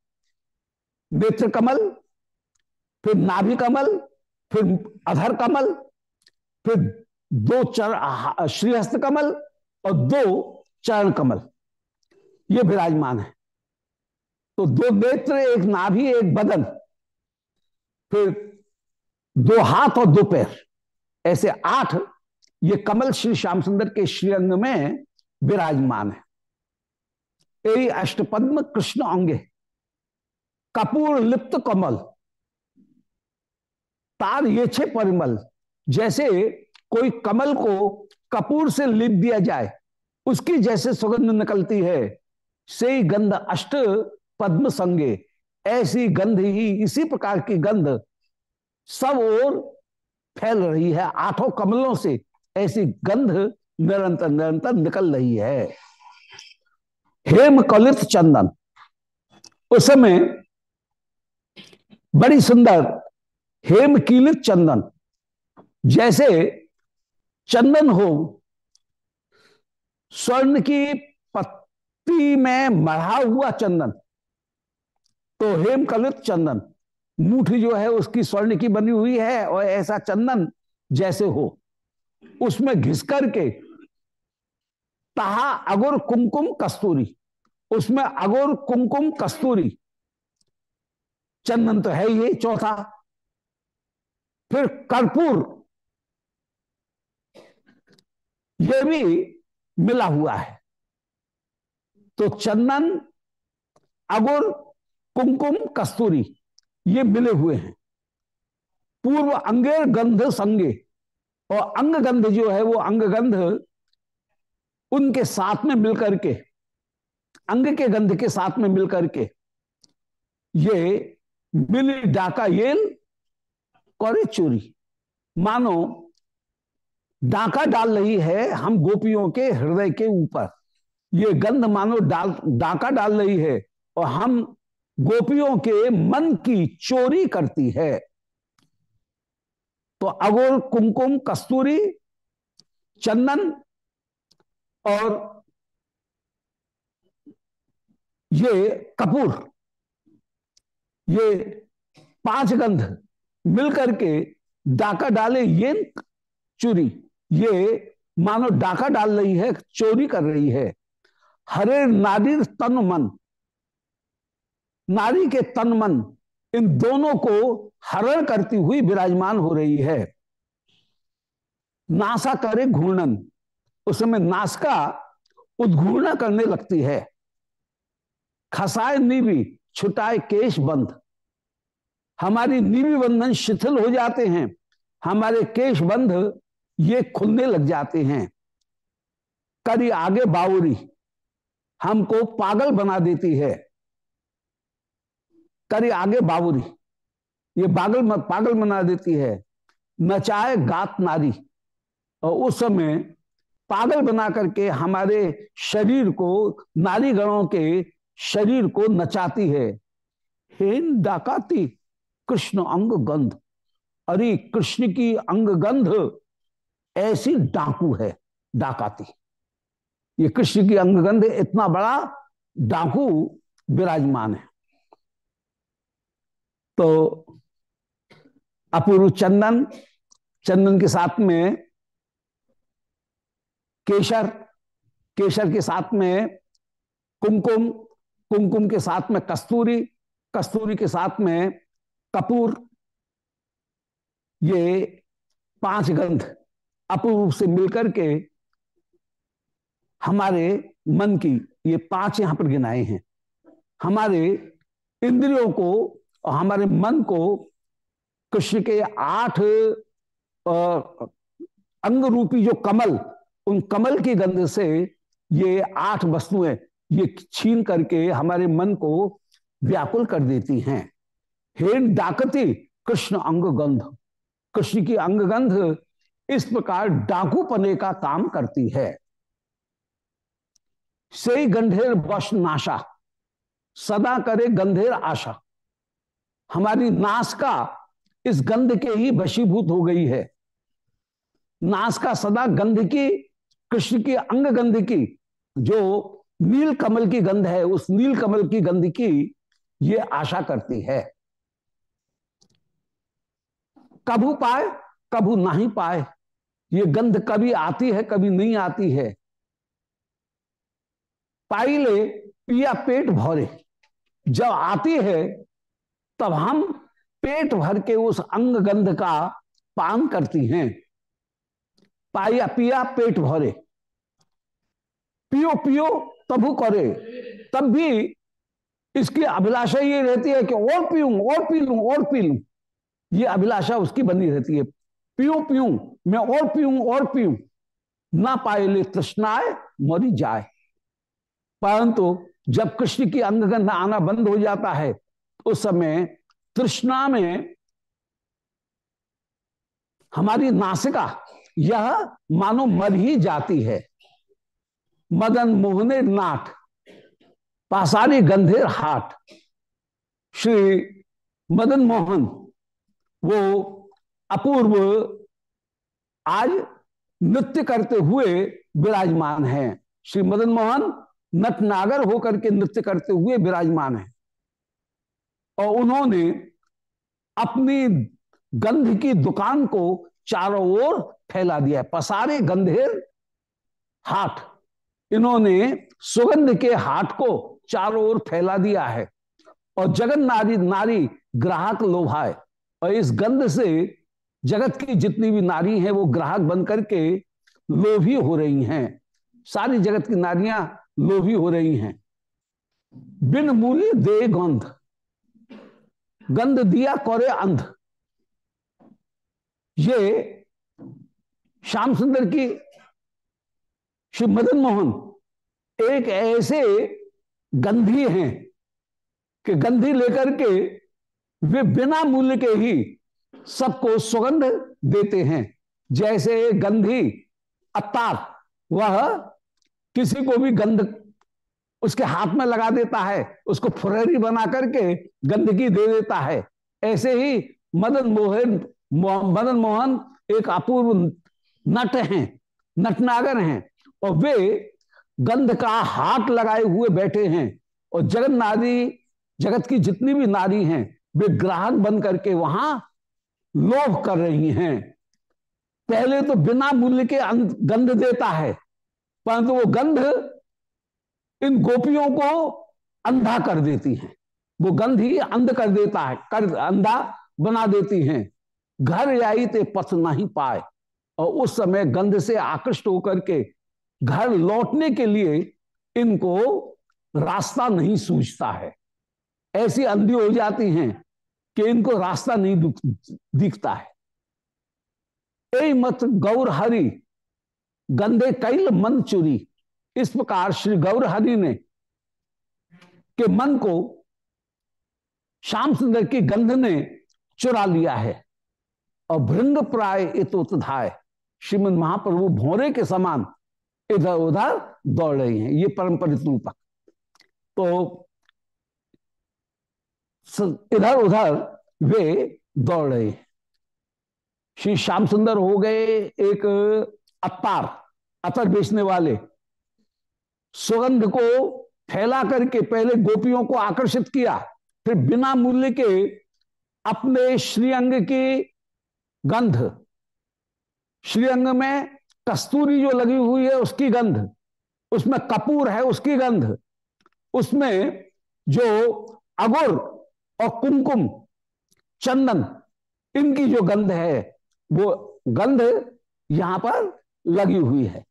नेत्र कमल, फिर नाभि कमल फिर अधर कमल, फिर दो चरण श्रीहस्त कमल और दो चरण कमल। ये विराजमान है। तो दो नेत्र, एक नाभि, एक बदन, फिर दो हाथ और दो पैर। ऐसे आठ, ये कमल श्री श्याम सुंदर के श्रीअंग में विराजमान है। यही अष्टपद्म कृष्ण अंगे, कपूर लिप्त कमल तार ये छे परिमल, जैसे कोई कमल को कपूर से लिप दिया जाए, उसकी जैसे सुगंध निकलती है। से गंध अष्ट पद्म संगे, ऐसी गंध ही इसी प्रकार की गंध सब और फैल रही है, आठों कमलों से ऐसी गंध निरंतर निरंतर निकल रही है। हेम कलित चंदन, उस समय बड़ी सुंदर हेम कीलित चंदन। जैसे चंदन हो, स्वर्ण की पत्ती में मढ़ा हुआ चंदन तो हेम कलित चंदन। मूठी जो है, उसकी स्वर्ण की बनी हुई है और ऐसा चंदन जैसे हो। उसमें घिस करके तहा अगुर कुमकुम कस्तूरी। उसमें अगुर कुमकुम कस्तूरी। चंदन तो है, ये चौथा। फिर कर्पूर ये भी मिला हुआ है। तो चंदन, अगुर, कुमकुम, कस्तूरी ये मिले हुए हैं। पूर्व अंगेर गंध संगे और अंग गंध जो है वो अंग गंध उनके साथ में मिलकर के, अंग के गंध के साथ में मिलकर के ये मिली डाका येल करे चोरी। मानो, डाका डाल रही है हम गोपियों के हृदय के ऊपर। ये गंध मानो डाल, डाका डाल रही है और हम गोपियों के मन की चोरी करती है। तो अगोर, कुमकुम, कस्तूरी, चंदन और ये कपूर, ये पाँच गंध मिलकर के डाका डाले, ये चोरी, ये मानो डाका डाल रही है, चोरी कर रही है। हरे नारी तन मन, नारी के तन मन, इन दोनों को हरण करती हुई विराजमान हो रही है। नासा करे घूर्णन उस समय नासका उद्घूर्णा करने लगती है। खसाए नीवी, छुटाए केश बंध हमारी नीवी बंधन शिथिल हो जाते हैं, हमारे केश बंध, ये खुलने लग जाते हैं। करी आगे बावरी हमको पागल बना देती है। करी आगे बावरी, ये पागल पागल बना देती है। नचाए गात नारी, और उस समय पागल बना करके हमारे शरीर को नारी गणों के शरीर को नचाती है। हेन डाकाती कृष्ण अंग गंध अरे, कृष्ण की अंग गंध ऐसी डाकू है, डाकाती। ये कृष्ण की अंग गंध इतना बड़ा डाकू विराजमान है। तो अपूर्व चंदन चंदन के साथ में केशर केशर के साथ में कुमकुम कुमकुम के साथ में कस्तूरी कस्तूरी के साथ में कपूर, ये पाँच गंध अपूर्व से मिलकर के हमारे मन की ये पाँच यहाँ पर गिनाए हैं। हमारे इंद्रियों को और हमारे मन को कृष्ण के आठ अंग रूपी जो कमल, उन कमल की गंध से ये आठ वस्तुएँ ये छीन करके हमारे मन को व्याकुल कर देती हैं। हेन डाकती कृष्ण अंग गंध कृष्ण की अंग गंध इस प्रकार डाकू पने का काम करती है। से गंधेर वश नाशा, सदा करे गंधेर आशा। हमारी नाश का इस गंध के ही वशीभूत हो गई है। नाश का सदा गंध की, कृष्ण की अंग गंध की, जो नील कमल की गंध है, उस नील कमल की गंध की ये आशा करती है। कभू पाए, कभू नहीं पाए। ये गंध कभी आती है, कभी नहीं आती है। पाई ले पिया पेट भरे। जब आती है, तब हम पेट भर के उस अंग गंध का पान करती हैं। पाया पिया पेट भरे। पियो पियो तबु करे। तब भी इसकी अभिलाषा ये रहती है कि और पीऊं, और पी लू, और पी लू। ये अभिलाषा उसकी बनी रहती है। पीऊ पीऊ मैं और पीऊं और पीऊं ना पाए ले तृष्णाए मरी जाए। परंतु जब कृष्ण की अंगगंध आना बंद हो जाता है, उस समय तृष्णा में हमारी नासिका, यह मानो मर ही जाती है। मदन मोहने नाट पासारी गंधेर हाट। श्री मदन मोहन वो अपूर्व आज नृत्य करते हुए विराजमान हैं। श्री मदन मोहन नट नागर होकर के नृत्य करते हुए विराजमान है। और उन्होंने अपनी गंध की दुकान को चारों ओर फैला दिया है। पसारे गंधेर हाट। इन्होंने सुगंध के हाट को चारों ओर फैला दिया है। और जगन नारी नारी ग्राहक लोभाए। और इस गंध से जगत की जितनी भी नारी हैं, वो ग्राहक बन करके लोभी हो रही हैं। सारी जगत की नारियाँ लोभी हो रही हैं। बिन मूल्य दे गंध। गंध दिया कौरे अंध। ये श्याम सुंदर की श्री मदन मोहन एक ऐसे गंधी हैं कि गंधी लेकर के वे बिना मूल्य के ही सबको सुगंध देते हैं। जैसे गंधी, अत्तार, वह किसी को भी गंध उसके हाथ में लगा देता है, उसको फुरेरी बना करके गंदगी दे देता है। ऐसे ही मदन मोहन मदन मोहन एक अपूर्व नट हैं, नटनागर हैं, और वे गंध का हाथ लगाए हुए बैठे हैं, और जगत नारी जगत की जितनी भी नारी हैं वे ग्राहक बन करके वहाँ लोभ कर रही हैं। पहले तो बिना मूल्य के गंध देता है, परंतु वो गंध इन गोपियों को अंधा कर देती है। वो गंध ही अंध कर देता है, कर, अंधा बना देती हैं। घर आई ते पथ नहीं पाए, और उस समय गंध से आकृष्ट होकर के घर लौटने के लिए इनको रास्ता नहीं सूझता है। ऐसी अंधी हो जाती हैं कि इनको रास्ता नहीं दिखता है। ए मत गौर हरि गंदे कैल मन चुरी। इस प्रकार श्री गौर हरि ने के मन को श्याम सुंदर की गंध ने चुरा लिया है और भृंग प्राय इतोतधाय श्रीमद महाप्रभु भोरे के समान इधर उधर दौड़ रही हैं। ये परंपरित रूपक तो इधर उधर वे दौड़। रहे श्री श्याम सुंदर हो गए एक अतार अतर बेचने वाले। सुगंध को फैला करके पहले गोपियों को आकर्षित किया, फिर बिना मूल्य के अपने श्रीअंग की गंध। श्रीअंग में कस्तूरी जो लगी हुई है, उसकी गंध। उसमें कपूर है, उसकी गंध। उसमें जो अगुर और कुमकुम, चंदन, इनकी जो गंध है, वो गंध यहाँ पर लगी हुई है।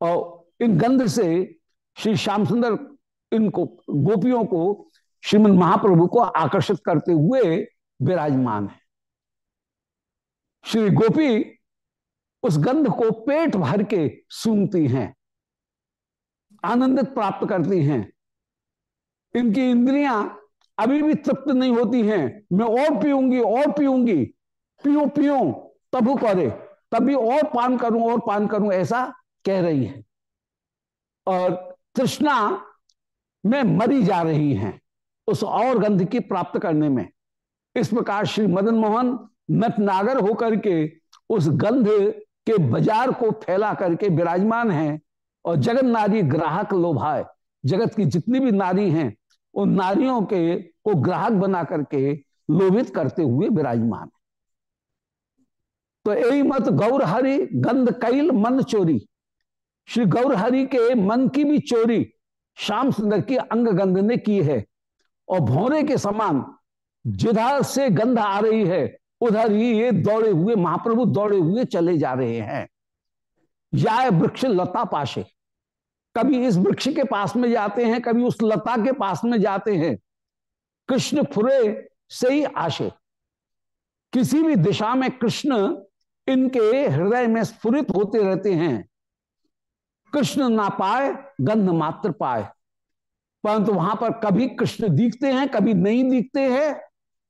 और इन गंध से श्री श्याम सुंदर इनको, गोपियों को श्रीमद महाप्रभु को आकर्षित करते हुए विराजमान है। श्री गोपी उस गंध को पेट भर के सूंघती हैं, आनंदित प्राप्त करती हैं। इनकी इंद्रियाँ अभी भी तृप्त नहीं होती हैं। मैं और पीऊँगी और पीऊँगी। पियो पियो, तब करे तभी और पान करूँ, और पान करूँ, ऐसा कह रही है। और तृष्णा में मरी जा रही हैं उस और गंध की प्राप्त करने में। इस प्रकार श्री मदन मोहन नट नागर होकर के उस गंध के बाज़ार को फैला करके विराजमान हैं और जगत नारी ग्राहक लोभाए। जगत की जितनी भी नारी हैं उन नारियों के को ग्राहक बना करके लोभित करते हुए विराजमान। तो यही मत गौर हरि गंध कैल मन चोरी। श्री गौर हरि के मन की भी चोरी श्याम सुंदर की अंग गंध ने की है। और भौरे के समान जिधर से गंध आ रही है, उधर ही ये दौड़े हुए महाप्रभु दौड़े हुए चले जा रहे हैं। या वृक्ष लता पाशे। कभी इस वृक्ष के पास में जाते हैं, कभी उस लता के पास में जाते हैं। कृष्ण फुरे से ही आशे। किसी भी दिशा में कृष्ण इनके हृदय में स्फुरित होते रहते हैं। कृष्ण ना पाए, गंध मात्र पाए। परंतु वहाँ पर कभी कृष्ण दिखते हैं, कभी नहीं दिखते हैं।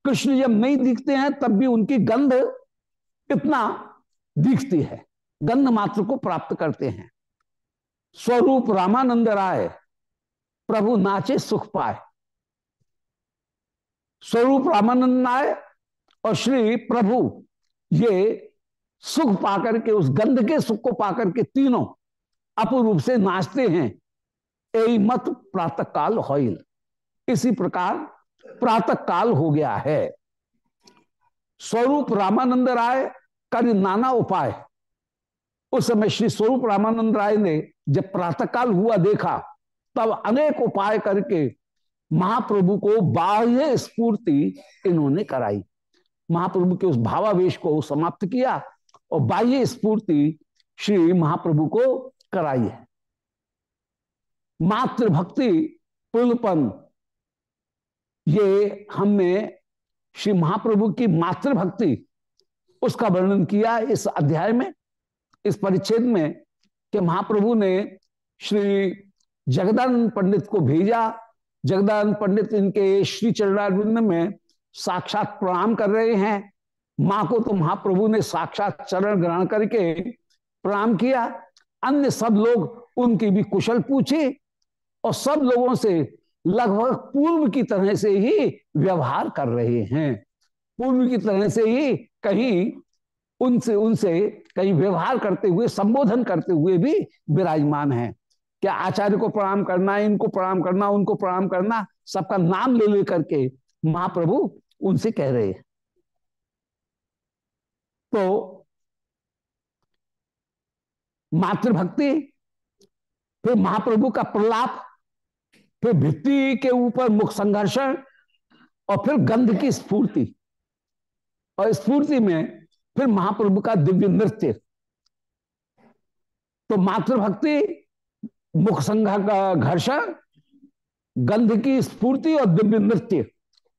कृष्ण जब नहीं दिखते हैं, तब भी उनकी गंध इतना दिखती है। गंध मात्र को प्राप्त करते हैं। स्वरूप रामानंद राय, प्रभु नाचे सुख पाए। स्वरूप रामानंद राय और श्री प्रभु ये सुख पाकर के, उस गंध के सुख को पाकर के तीनों अपूर्व से नाचते हैं। ए मत प्रातः काल होइल इसी प्रकार प्रातः काल हो गया है। स्वरूप रामानंद राय कर नाना उपाय उस समय श्री स्वरूप रामानंद राय ने जब प्रातःकाल हुआ देखा, तब अनेक उपाय करके महाप्रभु को बाह्य स्फूर्ति इन्होंने कराई। महाप्रभु के उस भावावेश को समाप्त किया और बाह्य स्फूर्ति श्री महाप्रभु को कराई है। मातृभक्ति पुलपन, ये हमने श्री महाप्रभु की मातृभक्ति, उसका वर्णन किया इस अध्याय में। इस परिच्छेद में कि महाप्रभु ने श्री जगदानंद पंडित को भेजा। जगदानंद पंडित इनके श्री चरणारविंद में साक्षात प्रणाम कर रहे हैं। माँ को तो महाप्रभु ने साक्षात चरण ग्रहण करके प्रणाम किया। अन्य सब लोग उनकी भी कुशल पूछे और सब लोगों से लगभग पूर्व की तरह से ही व्यवहार कर रहे हैं। पूर्व की तरह से ही कहीं उनसे उनसे कहीं व्यवहार करते हुए, संबोधन करते हुए भी विराजमान है। क्या आचार्य को प्रणाम करना, इनको प्रणाम करना, उनको प्रणाम करना, सबका नाम ले लेकर के महाप्रभु उनसे कह रहे हैं। तो मातृभक्ति, फिर महाप्रभु का प्रलाप, फिर भित्ति के ऊपर मुख संघर्षण, और फिर गंध की स्फूर्ति। और स्फूर्ति में फिर महाप्रभु का दिव्य नृत्य। तो मातृभक्ति, मुख संघ का घर्षण, गंध की स्फूर्ति और दिव्य नृत्य,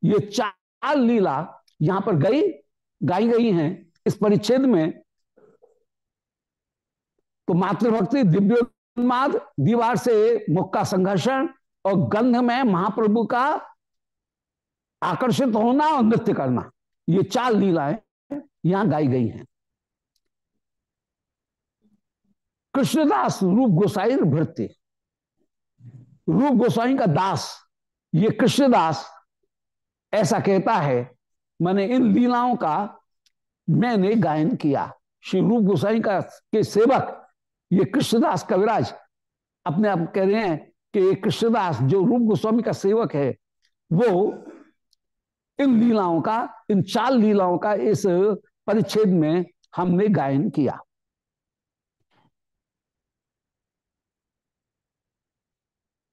ये चार लीला यहाँ पर गई, गाई गई हैं इस परिच्छेद में। तो मातृभक्ति, दिव्योन्माद, दीवार से मुख का संघर्षण और गंध में महाप्रभु का आकर्षित होना और नृत्य करना, ये चार लीलाएँ। यहाँ गाई गई हैं। कृष्णदास रूप गोसाई भृत्य रूप गोसाई का दास, ये कृष्णदास ऐसा कहता है, मैंने इन लीलाओं का, मैंने गायन किया। श्री रूप गोसाई का, के सेवक, ये कृष्णदास कविराज, अपने आप कह रहे हैं कि ये कृष्णदास जो रूप गोस्वामी का सेवक है, वो इन लीलाओं का, इन चार लीलाओं का इस परिच्छेद में हमने गायन किया।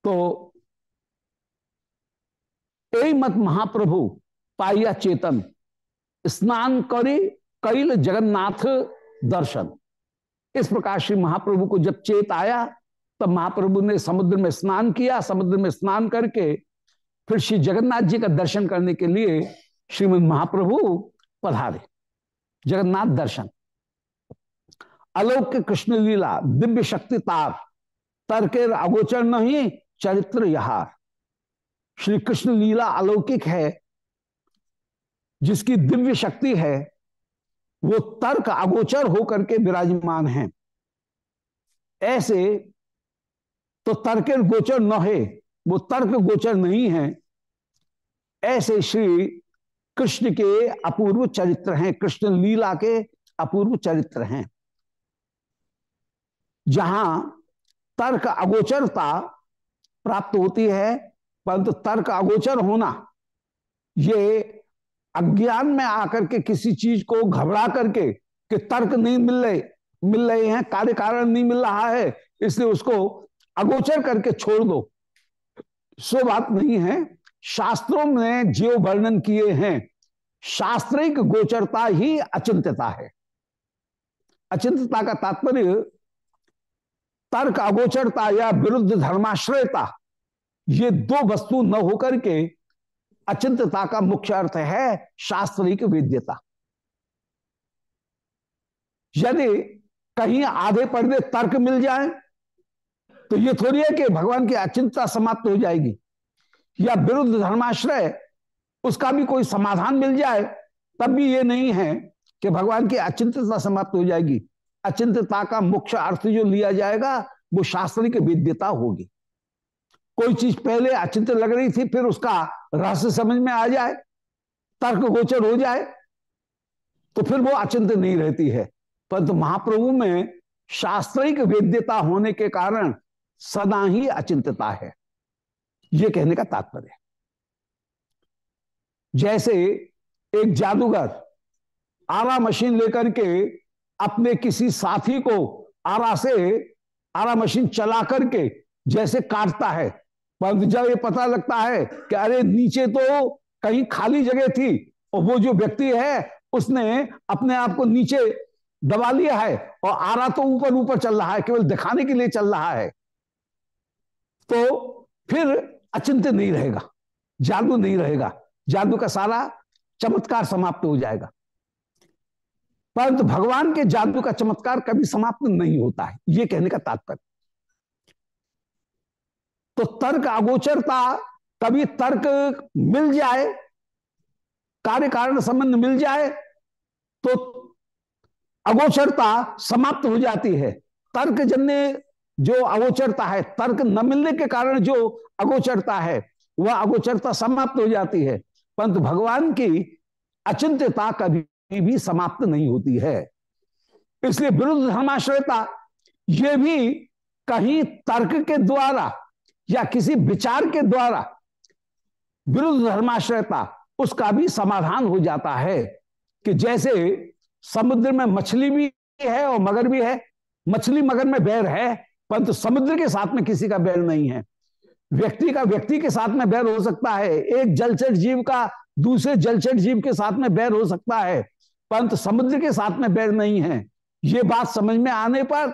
तो ए मत महाप्रभु, पाइया चेतन, स्नान करे कैल जगन्नाथ दर्शन। इस प्रकार श्री महाप्रभु को जब चेत आया, तब महाप्रभु ने समुद्र में स्नान किया। समुद्र में स्नान करके फिर श्री जगन्नाथ जी का दर्शन करने के लिए श्रीमद महाप्रभु पधारे। जगन्नाथ दर्शन, अलौकिक कृष्ण लीला दिव्य शक्ति तार तर्क अगोचर नहीं, चरित्र यहार। श्री कृष्ण लीला अलौकिक है, जिसकी दिव्य शक्ति है, वो तर्क अगोचर होकर के विराजमान है। ऐसे तो तर्क गोचर न है, वो तर्क गोचर नहीं है। ऐसे श्री कृष्ण के अपूर्व चरित्र हैं। कृष्ण लीला के अपूर्व चरित्र हैं। जहाँ तर्क अगोचरता प्राप्त होती है, परंतु तर्क अगोचर होना, ये अज्ञान में आकर के किसी चीज़ को घबरा करके कि तर्क नहीं मिल रहे मिल रहे हैं, कार्य कारण नहीं मिल रहा है, इसलिए उसको अगोचर करके छोड़ दो। सो बात नहीं है। शास्त्रों में जो वर्णन किए हैं। शास्त्रिक गोचरता ही अचिंतता है। अचिंतता का तात्पर्य, तर्क अगोचरता या विरुद्ध धर्माश्रयता, ये दो वस्तु न होकर के अचिंतता का मुख्य अर्थ है शास्त्रिक वेद्यता। यदि कहीं आधे पर्दे तर्क मिल जाए तो ये थोड़ी है कि भगवान की अचिंतता समाप्त हो जाएगी। या विरुद्ध धर्माश्रय, उसका भी कोई समाधान मिल जाए, तब भी ये नहीं है कि भगवान की अचिंतता समाप्त हो जाएगी। अचिंतता का मुख्य अर्थ जो लिया जाएगा, वो शास्त्रिक विद्यता होगी। कोई चीज़ पहले अचिंत लग रही थी, फिर उसका रहस्य समझ में आ जाए, तर्क गोचर हो जाए तो फिर वो अचिंत नहीं रहती है। परंतु महाप्रभु में शास्त्रिक वेद्यता होने के कारण सदा ही अचिंतता है। ये कहने का तात्पर्य जैसे एक जादूगर आरा मशीन लेकर के अपने किसी साथी को आरा से आरा मशीन चला करके जैसे काटता है परंतु जब ये पता लगता है कि अरे नीचे तो कहीं खाली जगह थी और वो जो व्यक्ति है उसने अपने आप को नीचे दबा लिया है और आरा तो ऊपर ऊपर चल रहा है, केवल दिखाने के लिए चल रहा है। तो फिर अचिंत नहीं रहेगा, जादू नहीं रहेगा, जादू का सारा चमत्कार समाप्त हो जाएगा। परंतु भगवान के जादू का चमत्कार कभी समाप्त नहीं होता है यह कहने का तात्पर्य। तो तर्क अगोचरता, कभी तर्क मिल जाए कार्य कारण संबंध मिल जाए तो अगोचरता समाप्त हो जाती है। तर्क जन्य जो अगोचरता है, तर्क न मिलने के कारण जो अगोचरता है, वह अगोचरता समाप्त हो जाती है। परंतु भगवान की अचिंत्यता कभी भी समाप्त नहीं होती है। इसलिए विरुद्ध धर्माश्रयता यह भी कहीं तर्क के द्वारा या किसी विचार के द्वारा विरुद्ध धर्माश्रयता, उसका भी समाधान हो जाता है कि जैसे समुद्र में मछली भी है और मगर भी है, मछली मगर में बैर है परंतु समुद्र के साथ में किसी का बैर नहीं है। व्यक्ति का व्यक्ति के साथ में बैर हो सकता है। एक जलचर जीव का दूसरे जलचर जीव के साथ में बैर हो सकता है। परंतु समुद्र के साथ में बैर नहीं है। ये बात समझ में आने पर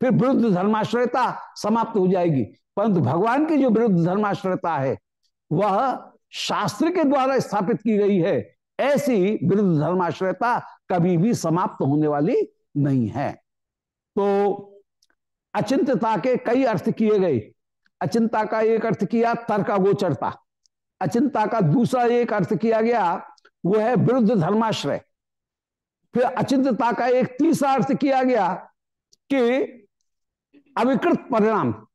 फिर विरुद्ध धर्माश्रयता समाप्त हो जाएगी। परंतु भगवान की जो विरुद्ध धर्माश्रयता है, वह शास्त्र के द्वारा स्थापित की गई है। ऐसी विरुद्ध धर्माश्रयता कभी भी समाप्त होने वाली नहीं है। तो अचिंतता के कई अर्थ किए गए। अचिंता का एक अर्थ किया, तर्क अगोचरता। अचिंता का दूसरा एक अर्थ किया गया, वो है विरुद्ध धर्माश्रय। फिर अचिंतता का एक तीसरा अर्थ किया गया कि अविकृत परिणाम।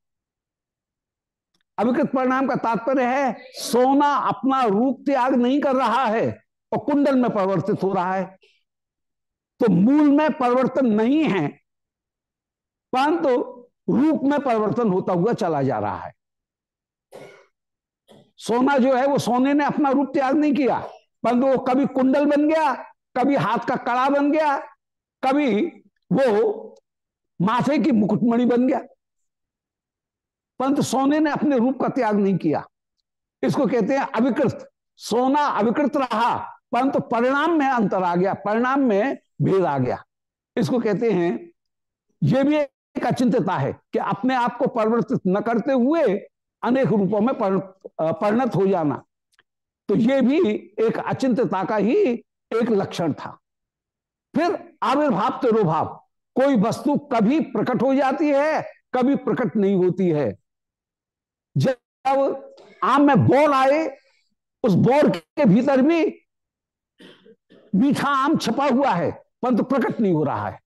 अविकृत परिणाम का तात्पर्य है, सोना अपना रूप त्याग नहीं कर रहा है और कुंडल में परिवर्तित हो रहा है। तो मूल में परिवर्तन नहीं है परंतु रूप में परिवर्तन होता हुआ चला जा रहा है। सोना जो है, वो सोने ने अपना रूप त्याग नहीं किया, परंतु वो कभी कुंडल बन गया, कभी हाथ का कड़ा बन गया, कभी वो माथे की मुकुटमणि बन गया। परंतु सोने ने अपने रूप का त्याग नहीं किया। इसको कहते हैं अविकृत। सोना अविकृत रहा, परंतु परिणाम में अंतर आ गया, परिणाम में भेद आ गया। इसको कहते हैं, ये भी एक अचिंतता है कि अपने आप को परिवर्तित न करते हुए अनेक रूपों में परिणत हो जाना। तो ये भी एक अचिंतता का ही एक लक्षण था। फिर आविर्भाव तिरोभाव। कोई वस्तु कभी प्रकट हो जाती है, कभी प्रकट नहीं होती है। जब आम में बोर आए, उस बोर के भीतर भी मीठा आम छपा हुआ है, परंतु प्रकट नहीं हो रहा है।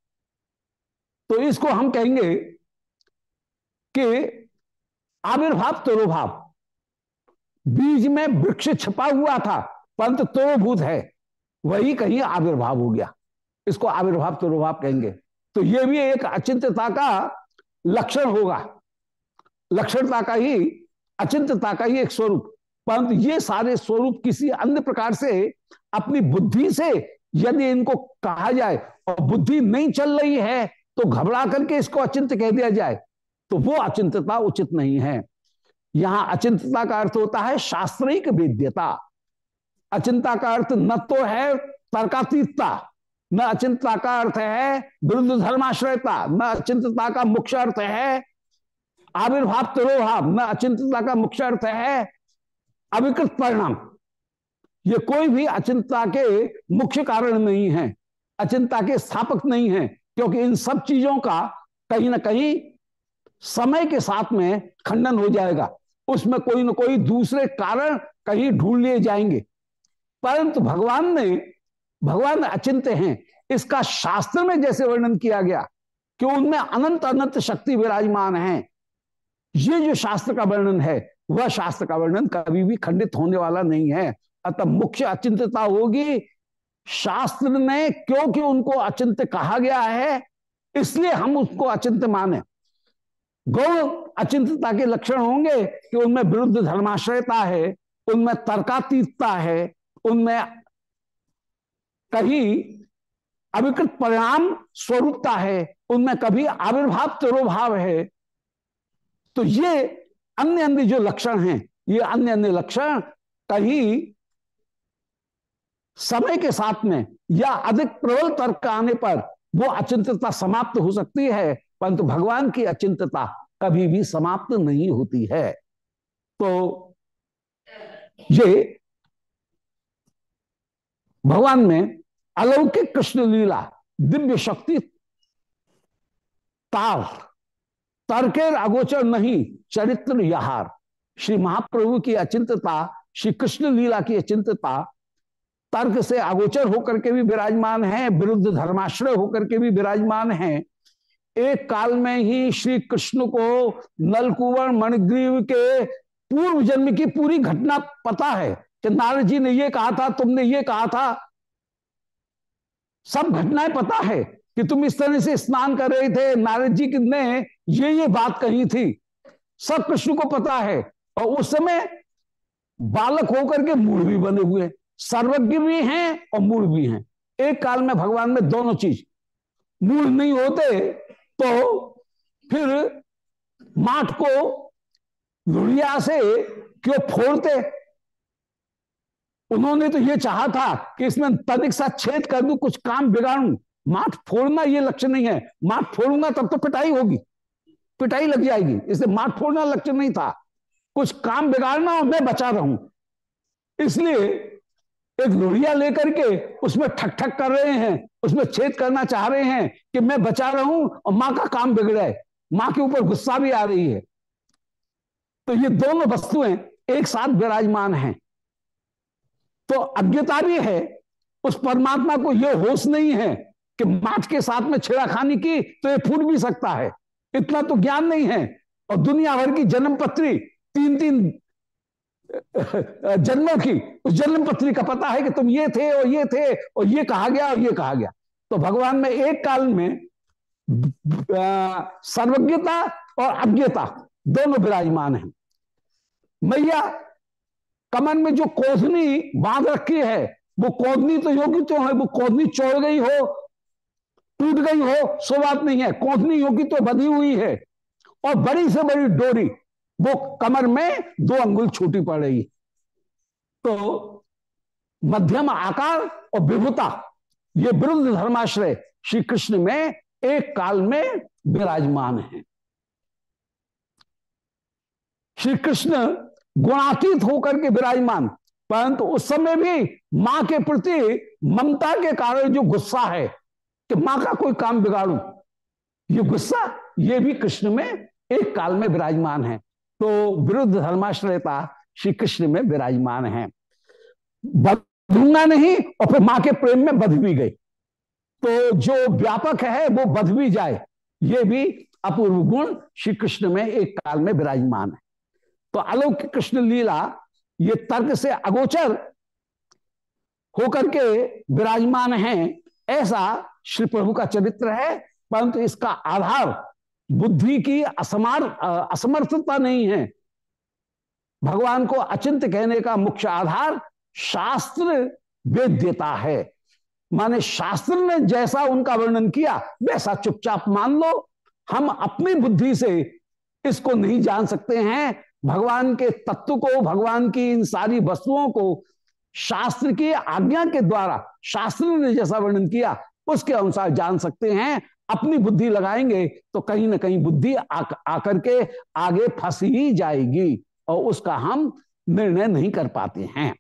तो इसको हम कहेंगे कि आविर्भाव तिरोभाव। बीज में वृक्ष छपा हुआ था, परंतु तिरोभूत है। वही कहीं आविर्भाव हो गया। इसको आविर्भाव तिरोभाव कहेंगे। तो यह भी एक अचिंतता का लक्षण होगा। लक्षणता का ही, अचिंतता का ही एक स्वरूप। परंतु ये सारे स्वरूप किसी अन्य प्रकार से अपनी बुद्धि से, यदि इनको कहा जाए, और बुद्धि नहीं चल रही है तो घबरा करके इसको अचिंत कह दिया जाए तो वो अचिंतता उचित नहीं है। यहाँ अचिंतता का अर्थ होता है शास्त्रिक वेद्यता। अचिंता का अर्थ न तो है तर्कातीतता, न अचिंतता का अर्थ है विरुद्ध धर्माश्रयता, न अचिंतता का मुख्य अर्थ है आविर्भाव तिरोभाव न अचिंतता का मुख्य अर्थ है अविकृत परिणाम। ये कोई भी अचिंता के मुख्य कारण नहीं है अचिंता के स्थापक नहीं है। क्योंकि इन सब चीज़ों का कहीं ना कहीं समय के साथ में खंडन हो जाएगा। उसमें कोई ना कोई दूसरे कारण कहीं ढूंढ लिए जाएँगे। परंतु भगवान ने, भगवान अचिंत हैं। इसका शास्त्र में जैसे वर्णन किया गया कि उनमें अनंत अनंत शक्ति विराजमान है। ये जो शास्त्र का वर्णन है, वह शास्त्र का वर्णन कभी भी खंडित होने वाला नहीं है। अतः मुख्य अचिंतता होगी शास्त्र ने क्योंकि उनको अचिंत कहा गया है, इसलिए हम उसको अचिंत माने। गौण अचिंतता के लक्षण होंगे कि उनमें विरुद्ध धर्माश्रयता है, उनमें तर्कातीतता है, उनमें कहीं अविकृत परिणाम स्वरूपता है, उनमें कभी आविर्भाव तिरोभाव है। तो ये अन्य अन्य जो लक्षण हैं, ये अन्य अन्य लक्षण कहीं समय के साथ में या अधिक प्रबल तर्क आने पर वो अचिंतता समाप्त हो सकती है, परंतु भगवान की अचिंतता कभी भी समाप्त नहीं होती है। तो ये भगवान में अलौकिक कृष्ण लीला, दिव्य शक्ति तार तर्केर अगोचर नहीं, चरित्र यहार श्री महाप्रभु की अचिंतता, श्री कृष्ण लीला की अचिंतता तर्क से अगोचर होकर के भी विराजमान है, विरुद्ध धर्माश्रय होकर के भी विराजमान है। एक काल में ही श्री कृष्ण को नलकुवर मणिग्रीव के पूर्व जन्म की पूरी घटना पता है। कि नारद जी ने ये कहा था, तुमने ये कहा था। सब घटनाएँ पता है कि तुम इस तरह से स्नान कर रहे थे। नारद जी ने ये ये बात कही थी। सब कृष्ण को पता है। और उस समय बालक होकर के मूड भी बने हुए। सर्वज्ञ भी हैं और मूल भी हैं। एक काल में भगवान में दोनों चीज़। मूल नहीं होते तो फिर माठ को लुड़िया से क्यों फोड़ते? उन्होंने तो ये चाहा था कि इसमें तनिक सा छेद कर दू, कुछ काम बिगाड़ू। माठ फोड़ना ये लक्ष्य नहीं है। माठ फोड़ूँगा तब तो पिटाई होगी। पिटाई लग जाएगी। इसलिए माठ फोड़ना लक्ष्य नहीं था। कुछ काम बिगाड़ना और मैं बचा रहूँ। इसलिए एक लोहिया लेकर के उसमें ठक ठक कर रहे हैं, उसमें छेद करना चाह रहे हैं कि मैं बचा रहा हूँ और माँ का काम बिगड़े माँ के ऊपर गुस्सा भी आ रही है। तो ये दोनों वस्तुएँ एक साथ विराजमान हैं। तो अज्ञता भी है, उस परमात्मा को यह होश नहीं है कि माठ के साथ में छेड़ाखानी की तो ये फूट भी सकता है। इतना तो ज्ञान नहीं है। और दुनिया भर की जन्म पत्री तीन तीन जन्मों की, उस जन्म पत्री का पता है कि तुम ये थे और ये थे और ये कहा गया और ये कहा गया। तो भगवान में एक काल में सर्वज्ञता और अज्ञता दोनों विराजमान है। मैया, कमन में जो कोधनी बाँध रखी है, वो कोधनी तो योगी तो है, वो कोधनी चोड़ गई हो, टूट गई हो, सो बात नहीं है। कोधनी योगी तो बधी हुई है और बड़ी से बड़ी डोरी वो कमर में दो अंगुल छोटी पड़ रही तो मध्यम आकार और विभुता, ये विरुद्ध धर्माश्रय श्री कृष्ण में एक काल में विराजमान है। श्री कृष्ण गुणातीत होकर के विराजमान, परंतु उस समय भी माँ के प्रति ममता के कारण जो गुस्सा है, कि माँ का कोई काम बिगाड़ू, ये गुस्सा ये भी कृष्ण में एक काल में विराजमान है। तो विरुद्ध धर्माश्रयता श्री कृष्ण में विराजमान है। बधूँगा नहीं और फिर माँ के प्रेम में बध भी गई। तो जो व्यापक है, वो बध भी जाए, ये भी अपूर्व गुण श्री कृष्ण में एक काल में विराजमान है। तो अलौकिक कृष्ण लीला, ये तर्क से अगोचर होकर के विराजमान है, ऐसा श्री प्रभु का चरित्र है, परंतु इसका आधार बुद्धि की असमार असमर्थता नहीं है। भगवान को अचिंत कहने का मुख्य आधार शास्त्र वेद्यता है। माने शास्त्र ने जैसा उनका वर्णन किया, वैसा चुपचाप मान लो। हम अपनी बुद्धि से इसको नहीं जान सकते हैं। भगवान के तत्व को, भगवान की इन सारी वस्तुओं को शास्त्र की आज्ञा के द्वारा, शास्त्र ने जैसा वर्णन किया, उसके अनुसार जान सकते हैं। अपनी बुद्धि लगाएँगे तो कहीं ना कहीं बुद्धि आकर के आगे फंस ही जाएगी और उसका हम निर्णय नहीं कर पाते हैं।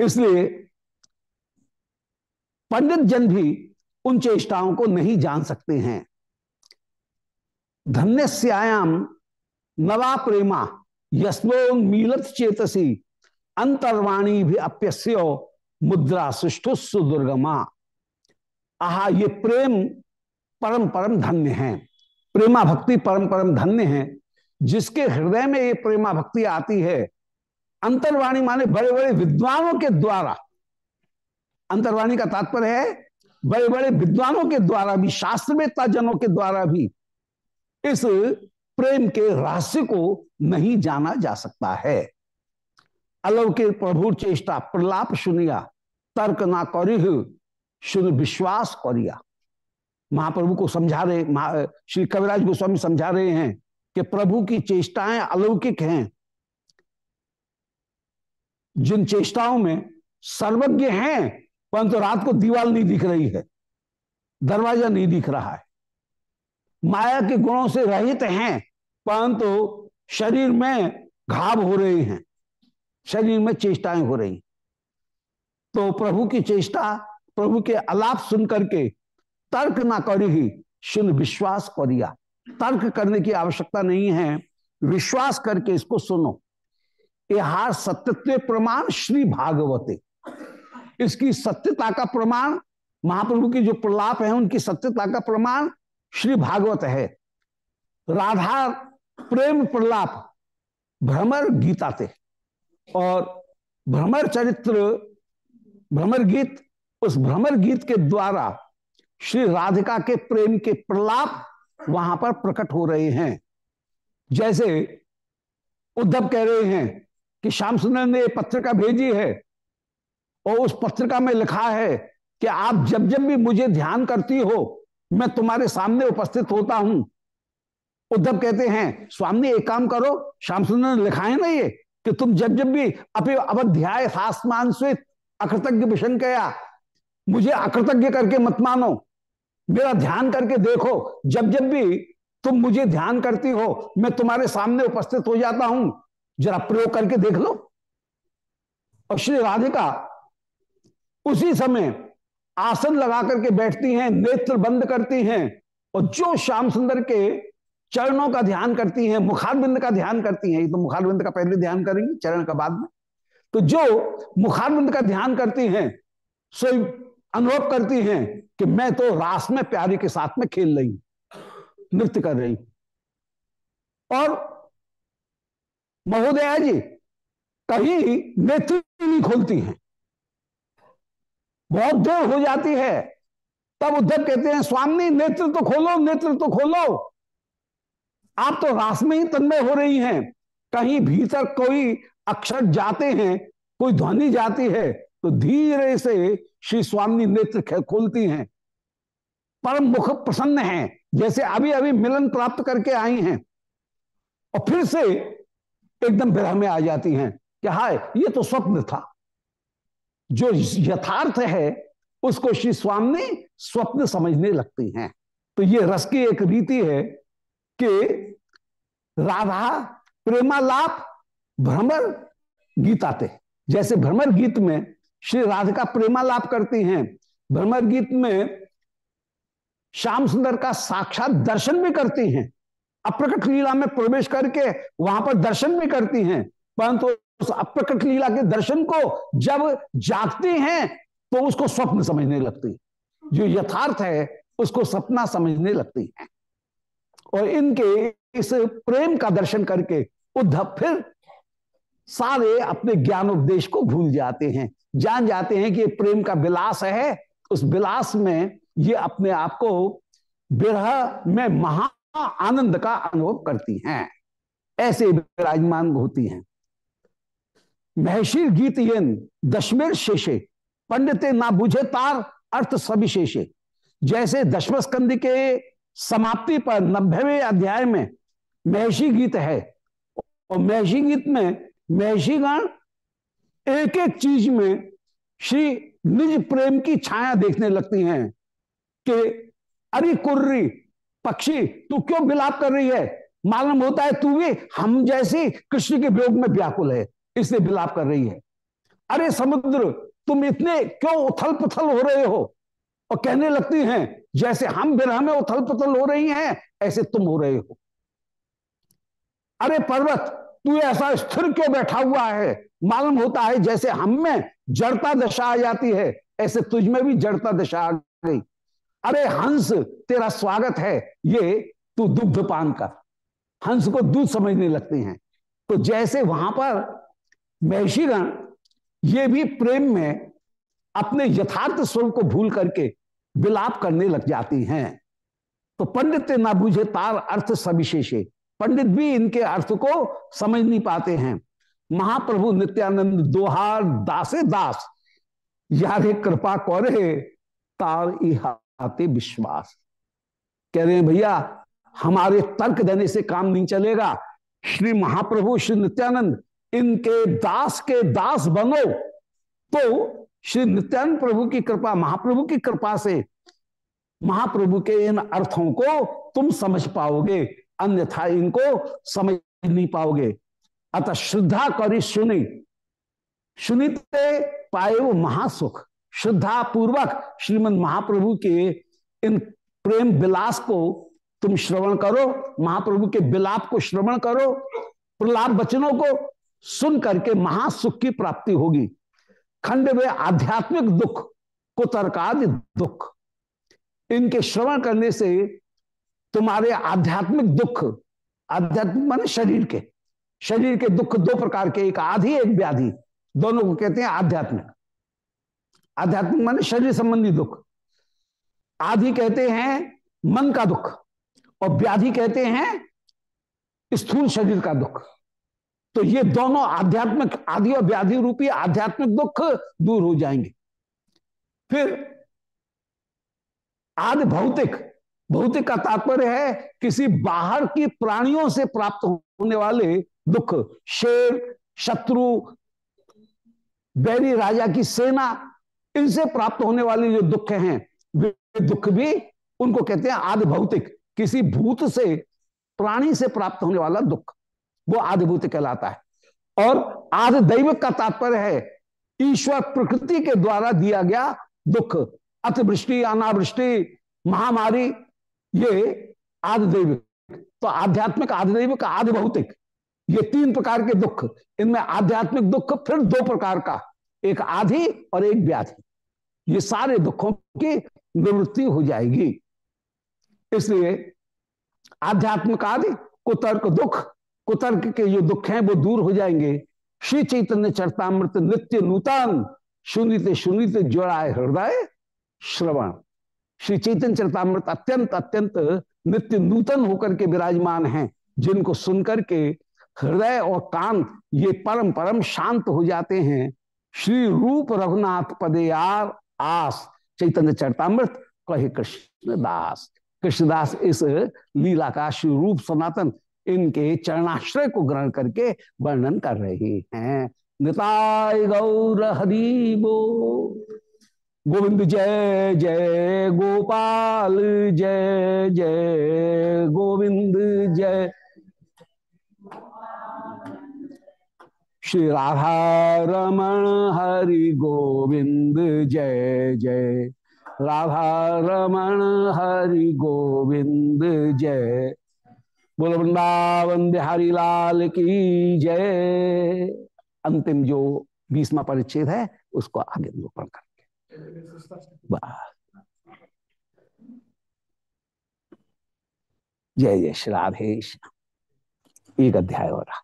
इसलिए पंडित जन भी उन चेष्टाओं को नहीं जान सकते हैं। धन्य श्यायाम नवा प्रेमा यस्लो मीलत चेतसी, अंतर्वाणी भी अप्यस्यो मुद्रा सुष्ठु सुदुर्गमा। आहा, ये प्रेम परम परम धन्य है। प्रेमा भक्ति परम परम धन्य है। जिसके हृदय में ये प्रेमा भक्ति आती है, अंतर्वाणी माने बड़े बड़े विद्वानों के द्वारा। अंतर्वाणी का तात्पर्य है, बड़े बड़े विद्वानों के द्वारा भी, शास्त्रवेत्ता जनों के द्वारा भी इस प्रेम के रहस्य को नहीं जाना जा सकता है। अलौकिक प्रभु चेष्टा प्रलाप सुनिया तर्क ना करी शुद्ध विश्वास करिया महाप्रभु को समझा रहे श्री कविराज गोस्वामी समझा रहे हैं कि प्रभु की चेष्टाएँ अलौकिक हैं। जिन चेष्टाओं में सर्वज्ञ हैं, परंतु रात को दीवाल नहीं दिख रही है, दरवाज़ा नहीं दिख रहा है। माया के गुणों से रहित हैं, परंतु शरीर में घाव हो रहे हैं, शरीर में चेष्टाएँ हो रही तो प्रभु की चेष्टा प्रभु के अलाप सुन करके तर्क ना करी ही, सुन विश्वास करिया। तर्क करने की आवश्यकता नहीं है, विश्वास करके इसको सुनो। यहार सत्यत्व प्रमाण श्री भागवते। इसकी सत्यता का प्रमाण, महाप्रभु की जो प्रलाप है, उनकी सत्यता का प्रमाण श्री भागवत है। राधा प्रेम प्रलाप, भ्रमर गीता थे और भ्रमर चरित्र, भ्रमर गीत उस भ्रमर गीत के द्वारा श्री राधिका के प्रेम के प्रलाप वहाँ पर प्रकट हो रहे हैं। जैसे उद्धव कह रहे हैं कि श्याम सुंदर ने पत्रिका भेजी है और उस पत्रिका में लिखा है कि आप जब जब भी मुझे ध्यान करती हो, मैं तुम्हारे सामने उपस्थित होता हूँ। उद्धव कहते हैं, स्वामी, एक काम करो, श्याम सुंदर ने लिखा है ना ये, कि तुम जब जब भी अपे अवध्याय आसमान स्वित अकृतज्ञ विषण मुझे अकृतज्ञ करके मत मानो। मेरा ध्यान करके देखो। जब जब भी तुम मुझे ध्यान करती हो, मैं तुम्हारे सामने उपस्थित हो जाता हूँ। जरा प्रयोग करके देख लो। और श्री राधिका उसी समय आसन लगा करके बैठती हैं, नेत्र बंद करती हैं, और जो श्याम सुंदर के चरणों का ध्यान करती हैं मुखारबिंद का ध्यान करती हैं, ये तो मुखारबिंद का पहले ध्यान करेंगे, चरण का बाद में। तो जो मुखारबिंद का ध्यान करती हैं, सो अनुभव करती हैं कि मैं तो रास में प्यारी के साथ में खेल रही, नृत्य कर रही। और महोदया जी, कहीं नेत्र नहीं खोलती हैं। बहुत देर हो जाती है, तब उद्धव कहते हैं, स्वामी नेत्र तो खोलो नेत्र तो खोलो। आप तो रास में ही तन्मय हो रही हैं। कहीं भीतर कोई अक्षर जाते हैं, कोई ध्वनि जाती है तो धीरे से श्री स्वामी नेत्र खोलती हैं। परम मुख प्रसन्न हैं, जैसे अभी अभी मिलन प्राप्त करके आई हैं। और फिर से एकदम विरह में आ जाती हैं कि हाय, ये तो स्वप्न था। जो यथार्थ है, उसको श्री स्वामी स्वप्न समझने लगती हैं। तो ये रस की एक रीति है कि राधा प्रेमालाप भ्रमर गीताते। जैसे भ्रमर गीत में श्री राधिका प्रेमालाप करती हैं। भ्रमर गीत में श्याम सुंदर का साक्षात दर्शन भी करती हैं। अप्रकट लीला में प्रवेश करके वहाँ पर दर्शन भी करती हैं। परंतु उस अप्रकट लीला के दर्शन को जब जागती हैं तो उसको स्वप्न समझने लगती जो यथार्थ है, उसको सपना समझने लगती है। और इनके इस प्रेम का दर्शन करके उद्धव फिर सारे अपने ज्ञान उपदेश को भूल जाते हैं। जान जाते हैं कि प्रेम का विलास है। उस विलास में ये अपने आप को विरह में महा आनंद का अनुभव करती हैं। ऐसे विराजमान होती हैं। महशीर गीत दशमेर शेषे, पंडिते ना बुझे तार, अर्थ सविशेषे जैसे दशम स्कंद के समाप्ति पर नब्बेवें अध्याय में महषी गीत है, और महषी गीत में महषीगण एक एक चीज़ में श्री निज प्रेम की छाया देखने लगती हैं कि, अरे कुर्री, पक्षी, तू क्यों विलाप कर रही है? मालूम होता है तू भी हम जैसी कृष्ण के वियोग में व्याकुल है, इसलिए विलाप कर रही है। अरे समुद्र, तुम इतने क्यों उथल पुथल हो रहे हो? और कहने लगती हैं, जैसे हम विरह में उथल पुथल हो रही हैं, ऐसे तुम हो रहे हो। अरे पर्वत तू ऐसा स्थिर क्यों बैठा हुआ है? मालूम होता है जैसे हम में जड़ता दशा आ जाती है, ऐसे तुझ में भी जड़ता दशा आ गई। अरे हंस, तेरा स्वागत है। ये तू दुग्ध पान कर। हंस को दूध समझने लगते हैं। तो जैसे वहाँ पर महषिगण ये भी प्रेम में अपने यथार्थ स्वरूप को भूल करके विलाप करने लग जाती हैं। तो पंडित ना बुझे तार अर्थ सविशेषे। पंडित भी इनके अर्थ को समझ नहीं पाते हैं। महाप्रभु नित्यानंद दोहार दासे दास, यारे कृपा करे तार इहाते विश्वास। कह रहे हैं, भैया, हमारे तर्क देने से काम नहीं चलेगा। श्री महाप्रभु, श्री नित्यानंद, इनके दास के दास बनो। तो श्री नित्यानंद प्रभु की कृपा, महाप्रभु की कृपा से महाप्रभु के इन अर्थों को तुम समझ पाओगे। अन्यथा इनको समझ नहीं पाओगे। अतः श्रद्धा करी सुनी। सुनिते पाए वो महासुख। श्रद्धा पूर्वक श्रीमद महाप्रभु के इन प्रेम विलास को तुम श्रवण करो। महाप्रभु के विलाप को श्रवण करो। प्रलाप वचनों को सुन करके महासुख की प्राप्ति होगी। खंड में आध्यात्मिक दुख, कुतर्कादि दुख। इनके श्रवण करने से तुम्हारे आध्यात्मिक दुख, आध्यात्मिक मान शरीर के शरीर के दुख दो प्रकार के, एक आधी, एक व्याधि। दोनों को कहते हैं आध्यात्मिक। आध्यात्मिक मान शरीर संबंधी दुख। आधी कहते हैं मन का दुख, और व्याधि कहते हैं स्थूल शरीर का दुख। तो ये दोनों आध्यात्मिक आदि और व्याधि रूपी आध्यात्मिक दुख दूर हो जाएँगे। फिर आदि भौतिक भौतिक का तात्पर्य है किसी बाहर की प्राणियों से प्राप्त होने वाले दुख, शेर, शत्रु, बैरी राजा की सेना, इनसे प्राप्त होने वाले जो दुख हैं, वे दुख भी उनको कहते हैं आदि भौतिक किसी भूत से, प्राणी से प्राप्त होने वाला दुख, वो आदिभूत कहलाता है। और आदि दैविक का तात्पर्य है, ईश्वर प्रकृति के द्वारा दिया गया दुख, अतिवृष्टि, अनावृष्टि, महामारी ये आदि दैविक तो आध्यात्मिक आदिदैविक आदि भौतिक ये तीन प्रकार के दुख। इनमें आध्यात्मिक दुख, फिर दो प्रकार का, एक आधि और एक व्याधि। ये सारे दुखों की निवृत्ति हो जाएगी। इसलिए आध्यात्मिक आदि, कुतर्क दुख, कुतर्क के जो दुख हैं, वो दूर हो जाएँगे। श्री चैतन्य चरतामृत नित्य नूतन सुनित सुनित जोड़ाए हृदय, श्रवण। श्री चैतन्य चरतामृत अत्यंत अत्यंत नित्य नूतन होकर के विराजमान हैं, जिनको सुनकर के हृदय और कान ये परम परम शांत हो जाते हैं। श्री रूप रघुनाथ पदयार आस, चैतन्य चरतामृत कहे कृष्णदास। कृष्णदास इस लीला का श्री रूप सनातन इनके चरणाश्रय को ग्रहण करके वर्णन कर रहे हैं। निताय गौर हरिबो। गोविंद जय जय गोपाल, जय जय गोविंद, जय। श्री राधा रमण हरि गोविंद, जय जय। राधा रमण हरि गोविंद, जय। बोल वृंदावन बिहारी लाल की जय। अंतिम जो बीसवा परिच्छेद है, उसको आगे निरूपण जय जय श्री राधेश एक अध्याय हो रहा